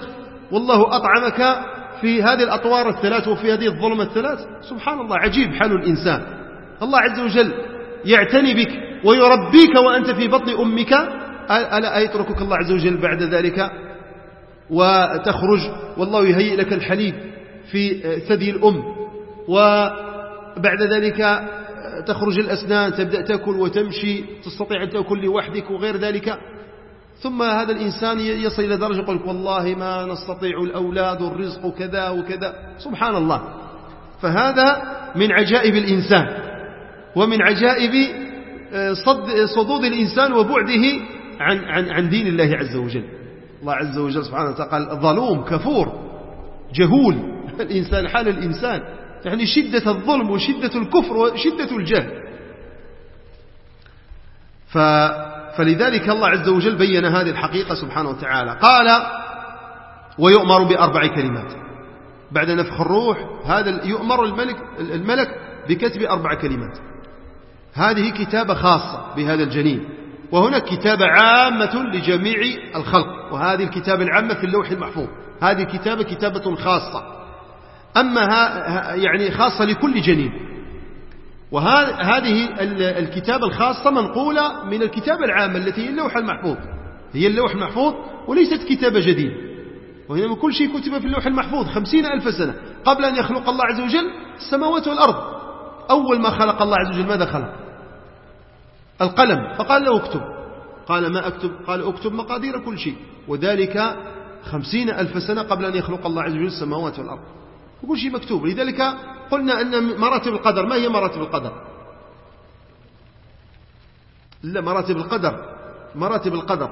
والله أطعمك في هذه الأطوار الثلاث وفي هذه الظلمة الثلاث. سبحان الله عجيب حال الإنسان. الله عز وجل يعتني بك ويربيك وأنت في بطن أمك. ألا يتركك الله عز وجل بعد ذلك؟ وتخرج والله يهيئ لك الحليب. في ثدي الأم. وبعد ذلك تخرج الأسنان تبدأ تأكل وتمشي تستطيع أن تأكل لوحدك وغير ذلك. ثم هذا الإنسان يصل إلى درجة يقول والله ما نستطيع الأولاد والرزق كذا وكذا. سبحان الله. فهذا من عجائب الإنسان. ومن عجائب آه، صد صدود الإنسان وبعده عن, عن, عن دين الله عز وجل. الله عز وجل سبحانه وتعالى ظلوم كفور جهول. الإنسان حال الإنسان. يعني شدة الظلم وشدة الكفر وشدة الجهل. ف فلذلك الله عز وجل بين هذه الحقيقة سبحانه وتعالى. قال ويؤمر بأربع كلمات. بعد نفخ الروح هذا يؤمر الملك, الملك بكتب أربع كلمات. هذه كتابة خاصة بهذا الجنين. وهناك كتابة عامة لجميع الخلق. وهذه الكتابة العامة في اللوح المحفوظ. هذه الكتابة كتابة خاصة. أما يعني خاصة لكل جنين. وهذه الكتابة الخاصة منقولة من الكتابة العامة التي هي اللوح المحفوظ. هي اللوح المحفوظ وليست كتابة جديدة وإنما كل شيء كتب في اللوح المحفوظ خمسين ألف سنة. قبل أن يخلق الله عز وجل السماوات والأرض. أول ما خلق الله عز وجل ماذا خلق؟ القلم. فقال له اكتب. قال ما أكتب؟ قال اكتب مقادير كل شيء. وذلك خمسين ألف سنة قبل أن يخلق الله عز وجل السماوات والأرض. وكل شيء مكتوب. لذلك قلنا أن مراتب القدر ما هي مراتب القدر؟ لا مراتب القدر مراتب القدر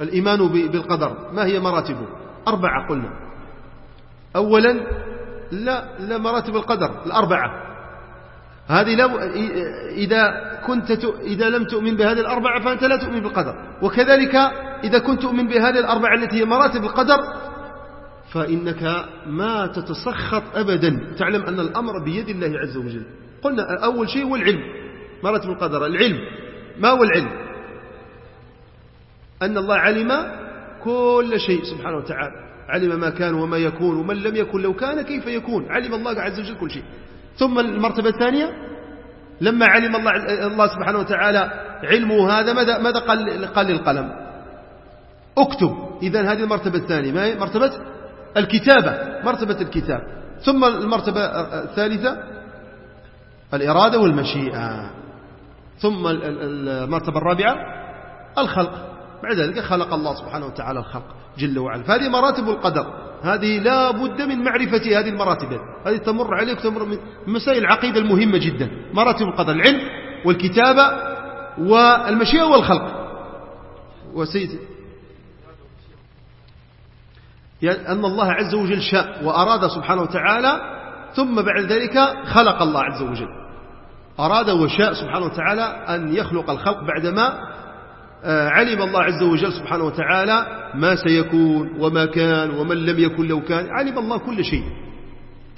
الإيمان بالقدر ما هي مراتبه أربعة قلنا. أولا لا لا مراتب القدر الأربعة. هذه لو إذا كنت إذا لم تؤمن بهذه الأربعة فأنت لا تؤمن بالقدر. وكذلك إذا كنت تؤمن بهذه الأربعة التي هي مراتب القدر فإنك ما تتسخط أبدا. تعلم أن الأمر بيد الله عز وجل. قلنا أول شيء هو العلم. مراتب القدر؟ العلم. ما هو العلم؟ أن الله علم كل شيء سبحانه وتعالى. علم ما كان وما يكون ومن لم يكن لو كان كيف يكون. علم الله عز وجل كل شيء. ثم المرتبة الثانية لما علم الله, الله سبحانه وتعالى علمه هذا ماذا, ماذا قال, قال للقلم؟ اكتب. إذا هذه المرتبة الثانية. ما هي مرتبة؟ الكتابة مرتبة الكتاب. ثم المرتبة الثالثة الإرادة والمشيئة. ثم المرتبة الرابعة الخلق. بعد ذلك خلق الله سبحانه وتعالى الخلق جل وعلا. فهذه مراتب القدر. هذه لا بد من معرفة هذه المراتب. هذه تمر عليك تمر من مسائل العقيدة المهمة جدا. مراتب القدر العلم والكتابة والمشيئة والخلق. وسيد أن الله عز وجل شاء وأراد سبحانه وتعالى ثم بعد ذلك خلق الله عز وجل. أراد وشاء سبحانه وتعالى أن يخلق الخلق بعدما آه، علم الله عز وجل سبحانه وتعالى ما سيكون وما كان ومن لم يكن لو كان. علم الله كل شيء.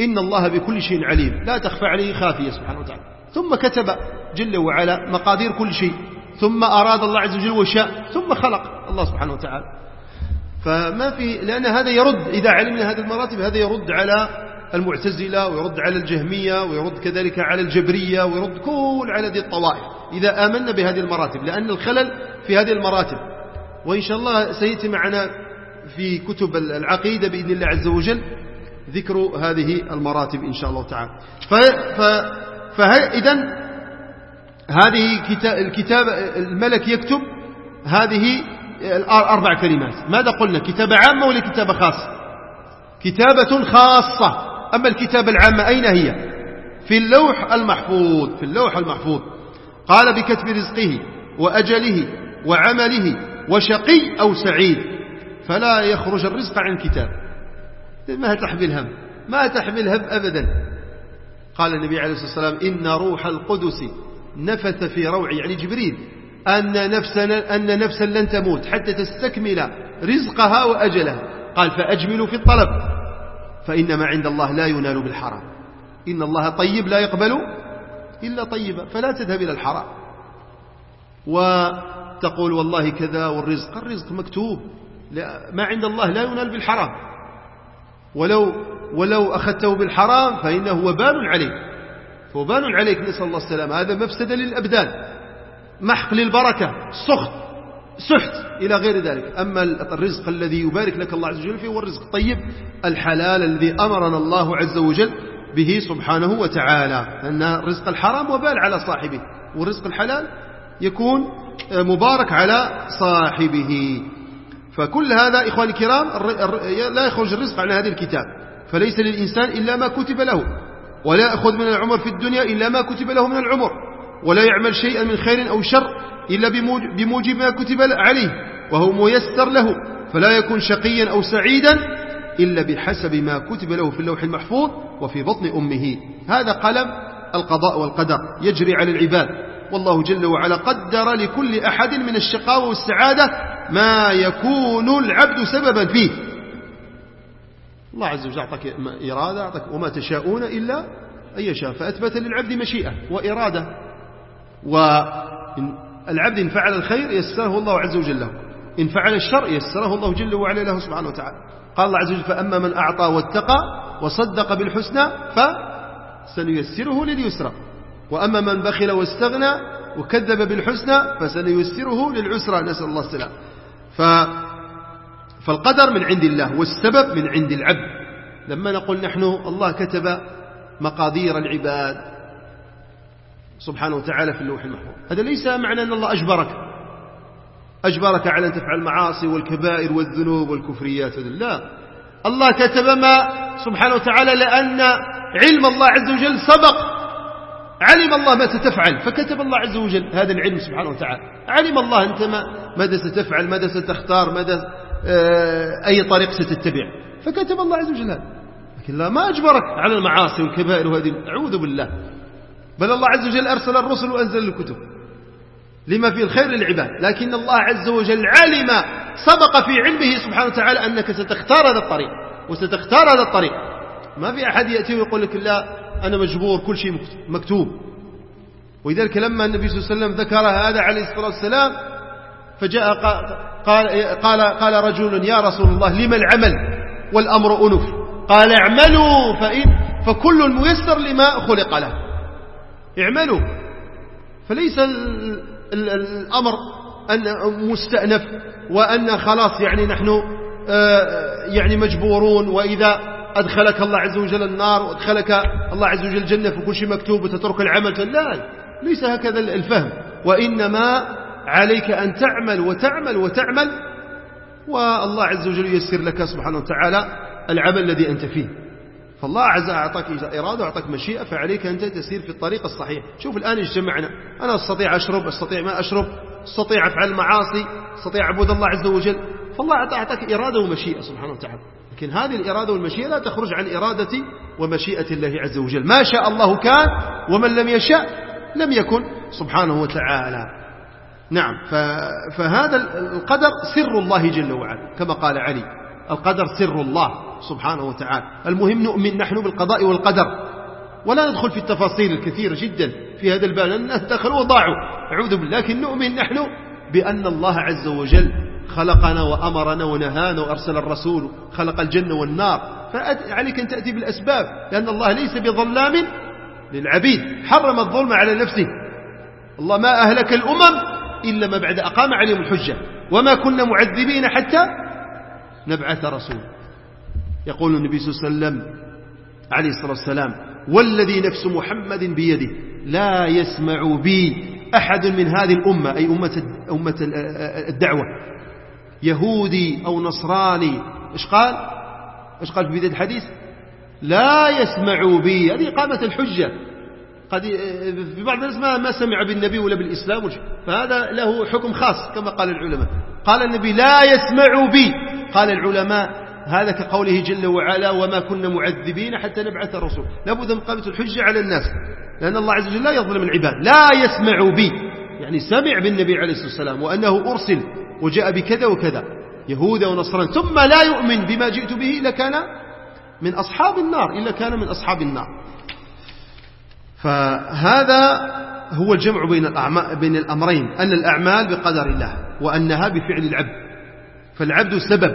إن الله بكل شيء عليم. لا تخفى عليه خافية سبحانه وتعالى. ثم كتب جل وعلا مقادير كل شيء. ثم أراد الله عز وجل وشاء. ثم خلق الله سبحانه وتعالى. فما في لأن هذا يرد إذا علمنا هذه المراتب هذا يرد على المعتزلة ويرد على الجهمية ويرد كذلك على الجبرية ويرد كل على هذه الطوائف. إذا آمنا بهذه المراتب لأن الخلل في هذه المراتب. وإن شاء الله سيأتي معنا في كتب العقيدة بإذن الله عز وجل ذكر هذه المراتب إن شاء الله تعالى. فإذا هذه الكتاب الملك يكتب هذه الأربع كلمات. ماذا قلنا؟ كتابة عامة ولا كتابة خاصة كتابة خاصة. أما الكتابة العامة أين هي؟ في اللوح المحفوظ في اللوح المحفوظ. قال بكتب رزقه وأجله وعمله وشقي أو سعيد. فلا يخرج الرزق عن كتاب ما تحمل هم. ما تحمل هم أبدا. قال النبي عليه الصلاة والسلام إن روح القدس نفث في روعي. يعني جبريل أن نفسا, أن نفسا لن تموت حتى تستكمل رزقها وأجلها. قال فأجملوا في الطلب. فإنما عند الله لا ينال بالحرام. إن الله طيب لا يقبل إلا طيبا. فلا تذهب إلى الحرام. وتقول والله كذا والرزق. الرزق مكتوب. ما عند الله لا ينال بالحرام. ولو ولو أخذته بالحرام فإنه وبال عليك. وبال عليك. نسأل الله السلام هذا مفسد للأبدان. محق للبركة سخط سحت إلى غير ذلك. أما الرزق الذي يبارك لك الله عز وجل فيه هو الرزق الطيب الحلال الذي أمرنا الله عز وجل به سبحانه وتعالى. أن الرزق الحرام وبال على صاحبه والرزق الحلال يكون مبارك على صاحبه. فكل هذا إخواني الكرام لا يخرج الرزق عن هذه الكتاب. فليس للإنسان إلا ما كتب له ولا يأخذ من العمر في الدنيا إلا ما كتب له من العمر. ولا يعمل شيئا من خير أو شر إلا بموجب ما كتب عليه وهو ميسر له فلا يكون شقيا أو سعيدا إلا بحسب ما كتب له في اللوح المحفوظ وفي بطن أمه. هذا قلم القضاء والقدر يجري على العباد. والله جل وعلا قدر لكل أحد من الشقاوة والسعادة ما يكون العبد سببا فيه. الله عز وجل أعطاك إرادة أعطاك وما تشاءون إلا أن يشاء فأثبت للعبد مشيئة وإرادة. والعبد إن فعل الخير يسره الله عز وجل له. إن فعل الشر يسره الله جل وعلا له سبحانه وتعالى. قال الله عز وجل فأما من أعطى واتقى وصدق بالحسنى فسنيسره لليسرى. وأما من بخل واستغنى وكذب بالحسنى فسنيسره للعسرى. نسأل الله السلام ف فالقدر من عند الله والسبب من عند العبد. لما نقول نحن الله كتب مقادير العباد سبحانه وتعالى في اللوح المحفوظ. هذا ليس معنى أن الله أجبرك. أجبرك على أن تفعل المعاصي والكبائر والذنوب والكفريات. لا. الله كتب ما سبحانه وتعالى لأن علم الله عز وجل سبق. علم الله ما ستفعل. فكتب الله عز وجل هذا العلم سبحانه وتعالى. علم الله أنت ما ماذا ستفعل ماذا ستختار ماذا آه، أي طريق ستتبع. فكتب الله عز وجل هذا. لكن لا ما أجبرك على المعاصي والكبائر وهذه. أعوذ بالله. بل الله عز وجل أرسل الرسل وأنزل الكتب لما فيه الخير للعباد. لكن الله عز وجل علم سبق في علمه سبحانه وتعالى أنك ستختار هذا الطريق وستختار هذا الطريق. ما في أحد يأتي ويقول لك لا أنا مجبور كل شيء مكتوب. ولذلك لما النبي صلى الله عليه وسلم ذكر هذا عليه الصلاة والسلام فجاء قال, قال, قال رجل يا رسول الله لما العمل والأمر أنف؟ قال اعملوا فإن فكل ميسر لما خلق له. اعملوا. فليس الأمر أن مستأنف وأن خلاص يعني نحن آه، يعني مجبورون. وإذا أدخلك الله عز وجل النار وأدخلك الله عز وجل الجنة فكل شيء مكتوب وتترك العمل لا ليس هكذا الفهم. وإنما عليك أن تعمل وتعمل وتعمل والله عز وجل ييسر لك سبحانه وتعالى العمل الذي أنت فيه. فالله عز أعطاك إرادة وأعطاك مشيئة فعليك أن تسير في الطريق الصحيح. شوف الآن اجتمعنا أنا أستطيع أشرب أستطيع ما أشرب أستطيع أفعل معاصي أستطيع أعبد الله عز وجل. فالله أعطاك إرادة ومشيئة سبحانه وتعالى. لكن هذه الإرادة والمشيئة لا تخرج عن إرادة ومشيئة الله عز وجل. ما شاء الله كان ومن لم يشاء لم يكن سبحانه وتعالى. نعم فهذا القدر سر الله جل وعلا كما قال علي. القدر سر الله سبحانه وتعالى. المهم نؤمن نحن بالقضاء والقدر. ولا ندخل في التفاصيل الكثيرة جدا في هذا الباب لأن الناس دخلوا وضاعوا. أعوذ بالله. لكن نؤمن نحن بأن الله عز وجل خلقنا وأمرنا ونهانا وأرسل الرسول خلق الجنة والنار. فعليك أن تأتي بالأسباب. لأن الله ليس بظلام للعبيد. حرم الظلم على نفسه. الله ما أهلك الأمم إلا ما بعد أقام عليهم الحجة. وما كنا معذبين حتى نبعث رسول. يقول النبي صلى الله عليه وسلم عليه الصلاة والسلام والذي نفس محمد بيده لا يسمع بي أحد من هذه الأمة. أي أمة, أمة الدعوة. يهودي أو نصراني. إيش قال؟ إيش قال في بداية الحديث؟ لا يسمع بي. هذه إقامة الحجة. قد في بعض الناس ما, ما سمع بالنبي ولا بالإسلام فهذا له حكم خاص كما قال العلماء. قال النبي لا يسمع بي. قال العلماء هذا كقوله جل وعلا وما كنا معذبين حتى نبعث الرسول لابد من قامة الحجة على الناس لأن الله عز وجل لا يظلم العباد لا يسمع بي. يعني سمع بالنبي عليه الصلاة والسلام وأنه أرسل وجاء بكذا وكذا يهودا ونصرا ثم لا يؤمن بما جئت به إلا كان من أصحاب النار إلا كان من أصحاب النار. فهذا هو الجمع بين, بين الأمرين أن الأعمال بقدر الله وأنها بفعل العبد. فالعبد سبب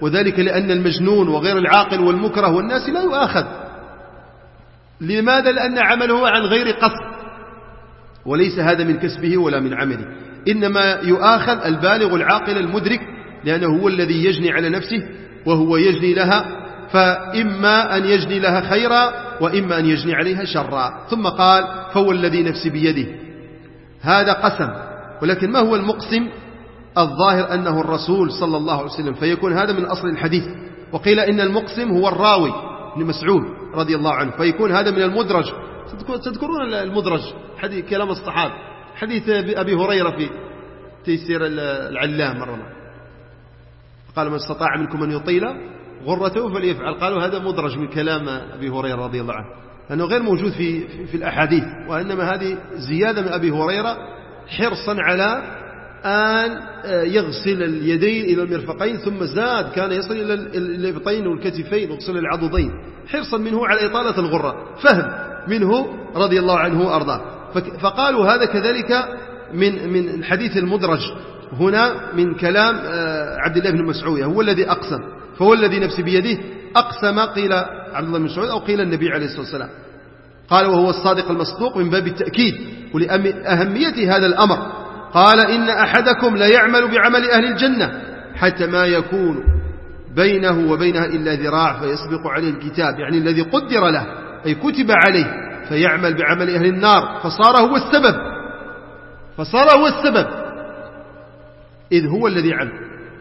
وذلك لأن المجنون وغير العاقل والمكره والناس لا يؤاخذ. لماذا؟ لأن عمله عن غير قصد. وليس هذا من كسبه ولا من عمله. إنما يؤاخذ البالغ العاقل المدرك لأنه هو الذي يجني على نفسه وهو يجني لها فإما أن يجني لها خيرا وإما أن يجني عليها شرا. ثم قال فهو الذي نفسي بيده. هذا قسم ولكن ما هو المقسم؟ الظاهر أنه الرسول صلى الله عليه وسلم فيكون هذا من أصل الحديث. وقيل إن المقسم هو الراوي ابن مسعود رضي الله عنه فيكون هذا من المدرج. تذكرون المدرج حديث كلام الصحابة. حديث أبي هريرة في تيسير العلام مرة. قال من استطاع منكم أن يطيل غرته فليفعل. قالوا هذا مدرج من كلام أبي هريرة رضي الله عنه. لأنه غير موجود في, في الأحاديث وإنما هذه زيادة من أبي هريرة حرصا على أن يغسل اليدين إلى المرفقين ثم زاد كان يصل إلى الإبطين والكتفين ويغسل العضدين. حرصا منه على إطالة الغرة. فهم منه رضي الله عنه وأرضاه. فقالوا هذا كذلك من من الحديث المدرج. هنا من كلام آه، عبد الله بن مسعود. هو الذي أقسم فهو الذي نفسي بيده أقسم قيل عبد الله بن مسعود أو قيل النبي عليه الصلاة والسلام. قال وهو الصادق المصدوق من باب التأكيد. ولأهمية هذا الأمر. قال إن أحدكم لا يعمل بعمل أهل الجنة حتى ما يكون بينه وبينها إلا ذراع فيسبق عليه الكتاب يعني الذي قدر له أي كتب عليه فيعمل بعمل أهل النار. فصار هو السبب. فصار هو السبب. إذ هو الذي عمل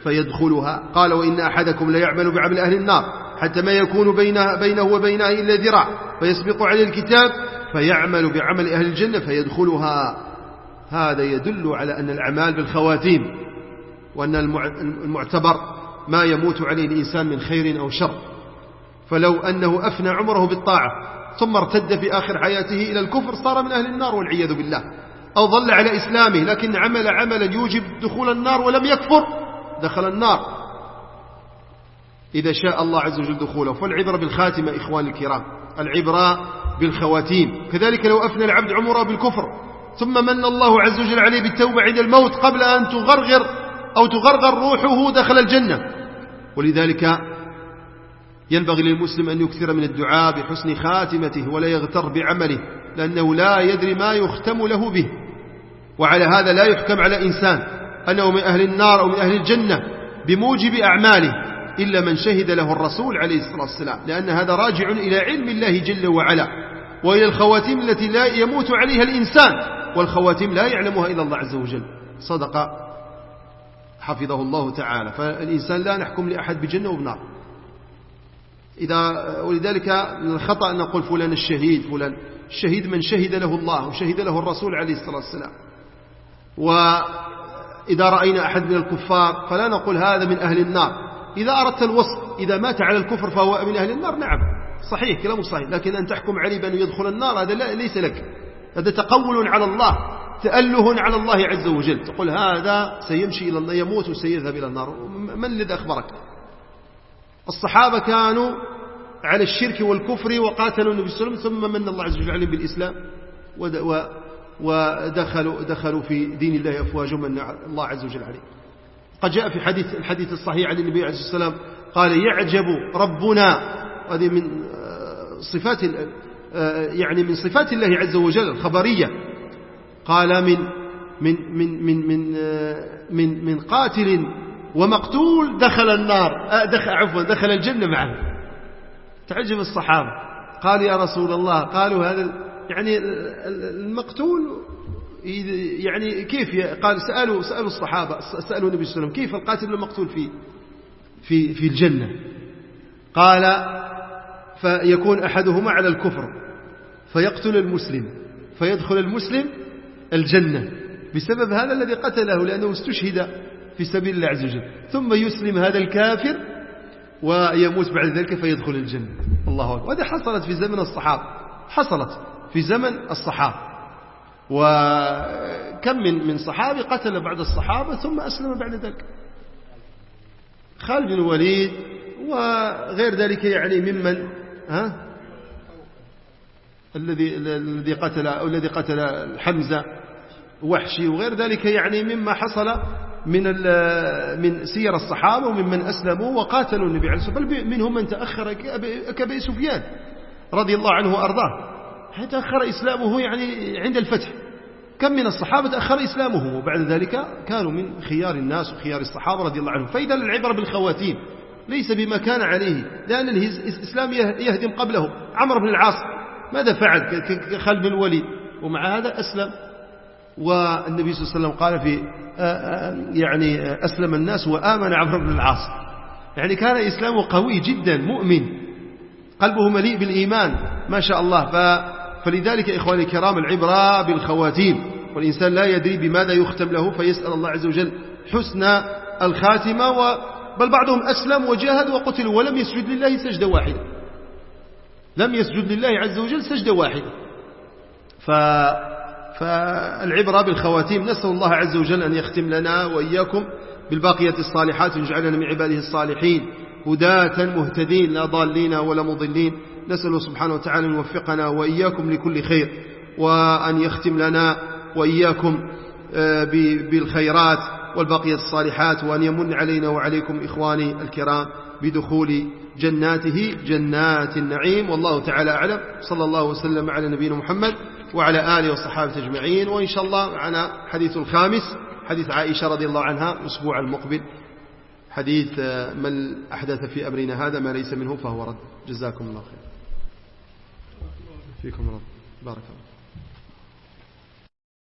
فيدخلها. قال وإن أحدكم لا يعمل بعمل أهل النار حتى ما يكون بينه, بينه وبينها إلا ذراع فيسبق عليه الكتاب فيعمل بعمل أهل الجنة فيدخلها. هذا يدل على أن الأعمال بالخواتيم وأن المعتبر ما يموت عليه الإنسان من خير أو شر. فلو أنه أفنى عمره بالطاعة ثم ارتد في آخر حياته إلى الكفر صار من أهل النار والعياذ بالله. أو ظل على إسلامه لكن عمل عملا يوجب دخول النار ولم يكفر دخل النار. إذا شاء الله عز وجل دخوله. فالعبرة بالخاتمة إخواني الكرام. العبرة بالخواتيم. كذلك لو أفنى العبد عمره بالكفر ثم من الله عز وجل عليه بالتوبة عند الموت قبل أن تغرغر أو تغرغر روحه دخل الجنة. ولذلك ينبغي للمسلم أن يكثر من الدعاء بحسن خاتمته ولا يغتر بعمله لأنه لا يدري ما يختم له به. وعلى هذا لا يحكم على إنسان أنه من أهل النار أو من أهل الجنة بموجب أعماله إلا من شهد له الرسول عليه الصلاة والسلام لأن هذا راجع إلى علم الله جل وعلا وإلى الخواتيم التي لا يموت عليها الإنسان. والخواتيم لا يعلمها إلا الله عز وجل. صدق حفظه الله تعالى. فالإنسان لا نحكم لأحد بجنة وبنار. إذا ولذلك من الخطأ أن نقول فلان الشهيد فلان الشهيد من شهد له الله وشهد له الرسول عليه الصلاة والسلام. وإذا رأينا أحد من الكفار فلا نقول هذا من أهل النار. إذا أردت الوصف إذا مات على الكفر فهو من أهل النار نعم. صحيح كلامه صحيح. لكن أن تحكم عليه بأنه يدخل النار هذا ليس لك. هذا تقول على الله تأله على الله عز وجل. تقول هذا سيمشي إلى الله يموت وسيذهب إلى النار. من الذي أخبرك؟ الصحابة كانوا على الشرك والكفر وقاتلوا النبي صلى الله عليه وسلم ثم من الله عز وجل عليهم بالإسلام ودخلوا دخلوا في دين الله أفواجا من الله عز وجل عليه قد جاء في حديث الحديث الصحيح عن النبي عليه الصلاة والسلام قال يعجب ربنا. هذه من آه، صفات يعني من صفات الله عز وجل الخبرية. قال من من من من من آه، من, من قاتل ومقتول دخل النار دخل عفوا دخل الجنة معه. تعجب الصحابة. قال يا رسول الله قالوا هذا يعني المقتول يعني كيف قال سألوا سألوا الصحابة سألوا النبي صلى الله عليه وسلم كيف القاتل المقتول في في في الجنة؟ قال فيكون أحدهما على الكفر فيقتل المسلم فيدخل المسلم الجنة. بسبب هذا الذي قتله لأنه استشهد في سبيل الله عز وجل. ثم يسلم هذا الكافر ويموت بعد ذلك فيدخل الجنة. الله أكبر. وهذه حصلت في زمن الصحابة. حصلت في زمن الصحابة. وكم من من صحابي قتل بعض الصحابة ثم أسلم بعد ذلك. خالد بن الوليد وغير ذلك يعني ممن ها؟ الذي الذي قتل أو الذي قتل حمزة وحشي وغير ذلك يعني مما حصل من من سير الصحابة وممن أسلموا وقاتلوا النبي عليه الصلاة والسلام. منهم من تأخر كأبي سفيان رضي الله عنه وأرضاه. تأخر إسلامه يعني عند الفتح؟ كم من الصحابة تأخر إسلامه وبعد ذلك كانوا من خيار الناس وخيار الصحابة رضي الله عنهم. فإذا العبرة بالخواتيم. ليس بما كان عليه لأن الإسلام يهدم قبله. عمرو بن العاص ماذا فعل كخلب الولي؟ ومع هذا أسلم. والنبي صلى الله عليه وسلم قال في يعني أسلم الناس وآمن عمرو بن العاص. يعني كان إسلامه قوي جدا مؤمن. قلبه مليء بالإيمان ما شاء الله. فلذلك إخواني الكرام العبرة بالخواتيم. والإنسان لا يدري بماذا يختم له فيسأل الله عز وجل حسن الخاتمة بل بعضهم أسلم وجاهد وقتل ولم يسجد لله سجدة واحدة. لم يسجد لله عز وجل سجدة واحدة. ف فالعبرة بالخواتيم نسأل الله عز وجل أن يختم لنا وإياكم بالباقية الصالحات ويجعلنا من عباده الصالحين. هداة مهتدين لا ضالين ولا مضلين. نسأل سبحانه وتعالى أن يوفقنا وإياكم لكل خير وأن يختم لنا وإياكم آه، بالخيرات. والبقية الصالحات وأن يمن علينا وعليكم إخواني الكرام بدخول جناته جنات النعيم. والله تعالى أعلم. صلى الله وسلم على نبينا محمد وعلى آله وصحابه أجمعين. وإن شاء الله معنا حديث الخامس حديث عائشة رضي الله عنها الأسبوع المقبل. حديث آه، من أحدث في أمرنا هذا ما ليس منه فهو رد. جزاكم الله خير. فيكم رب بارك الله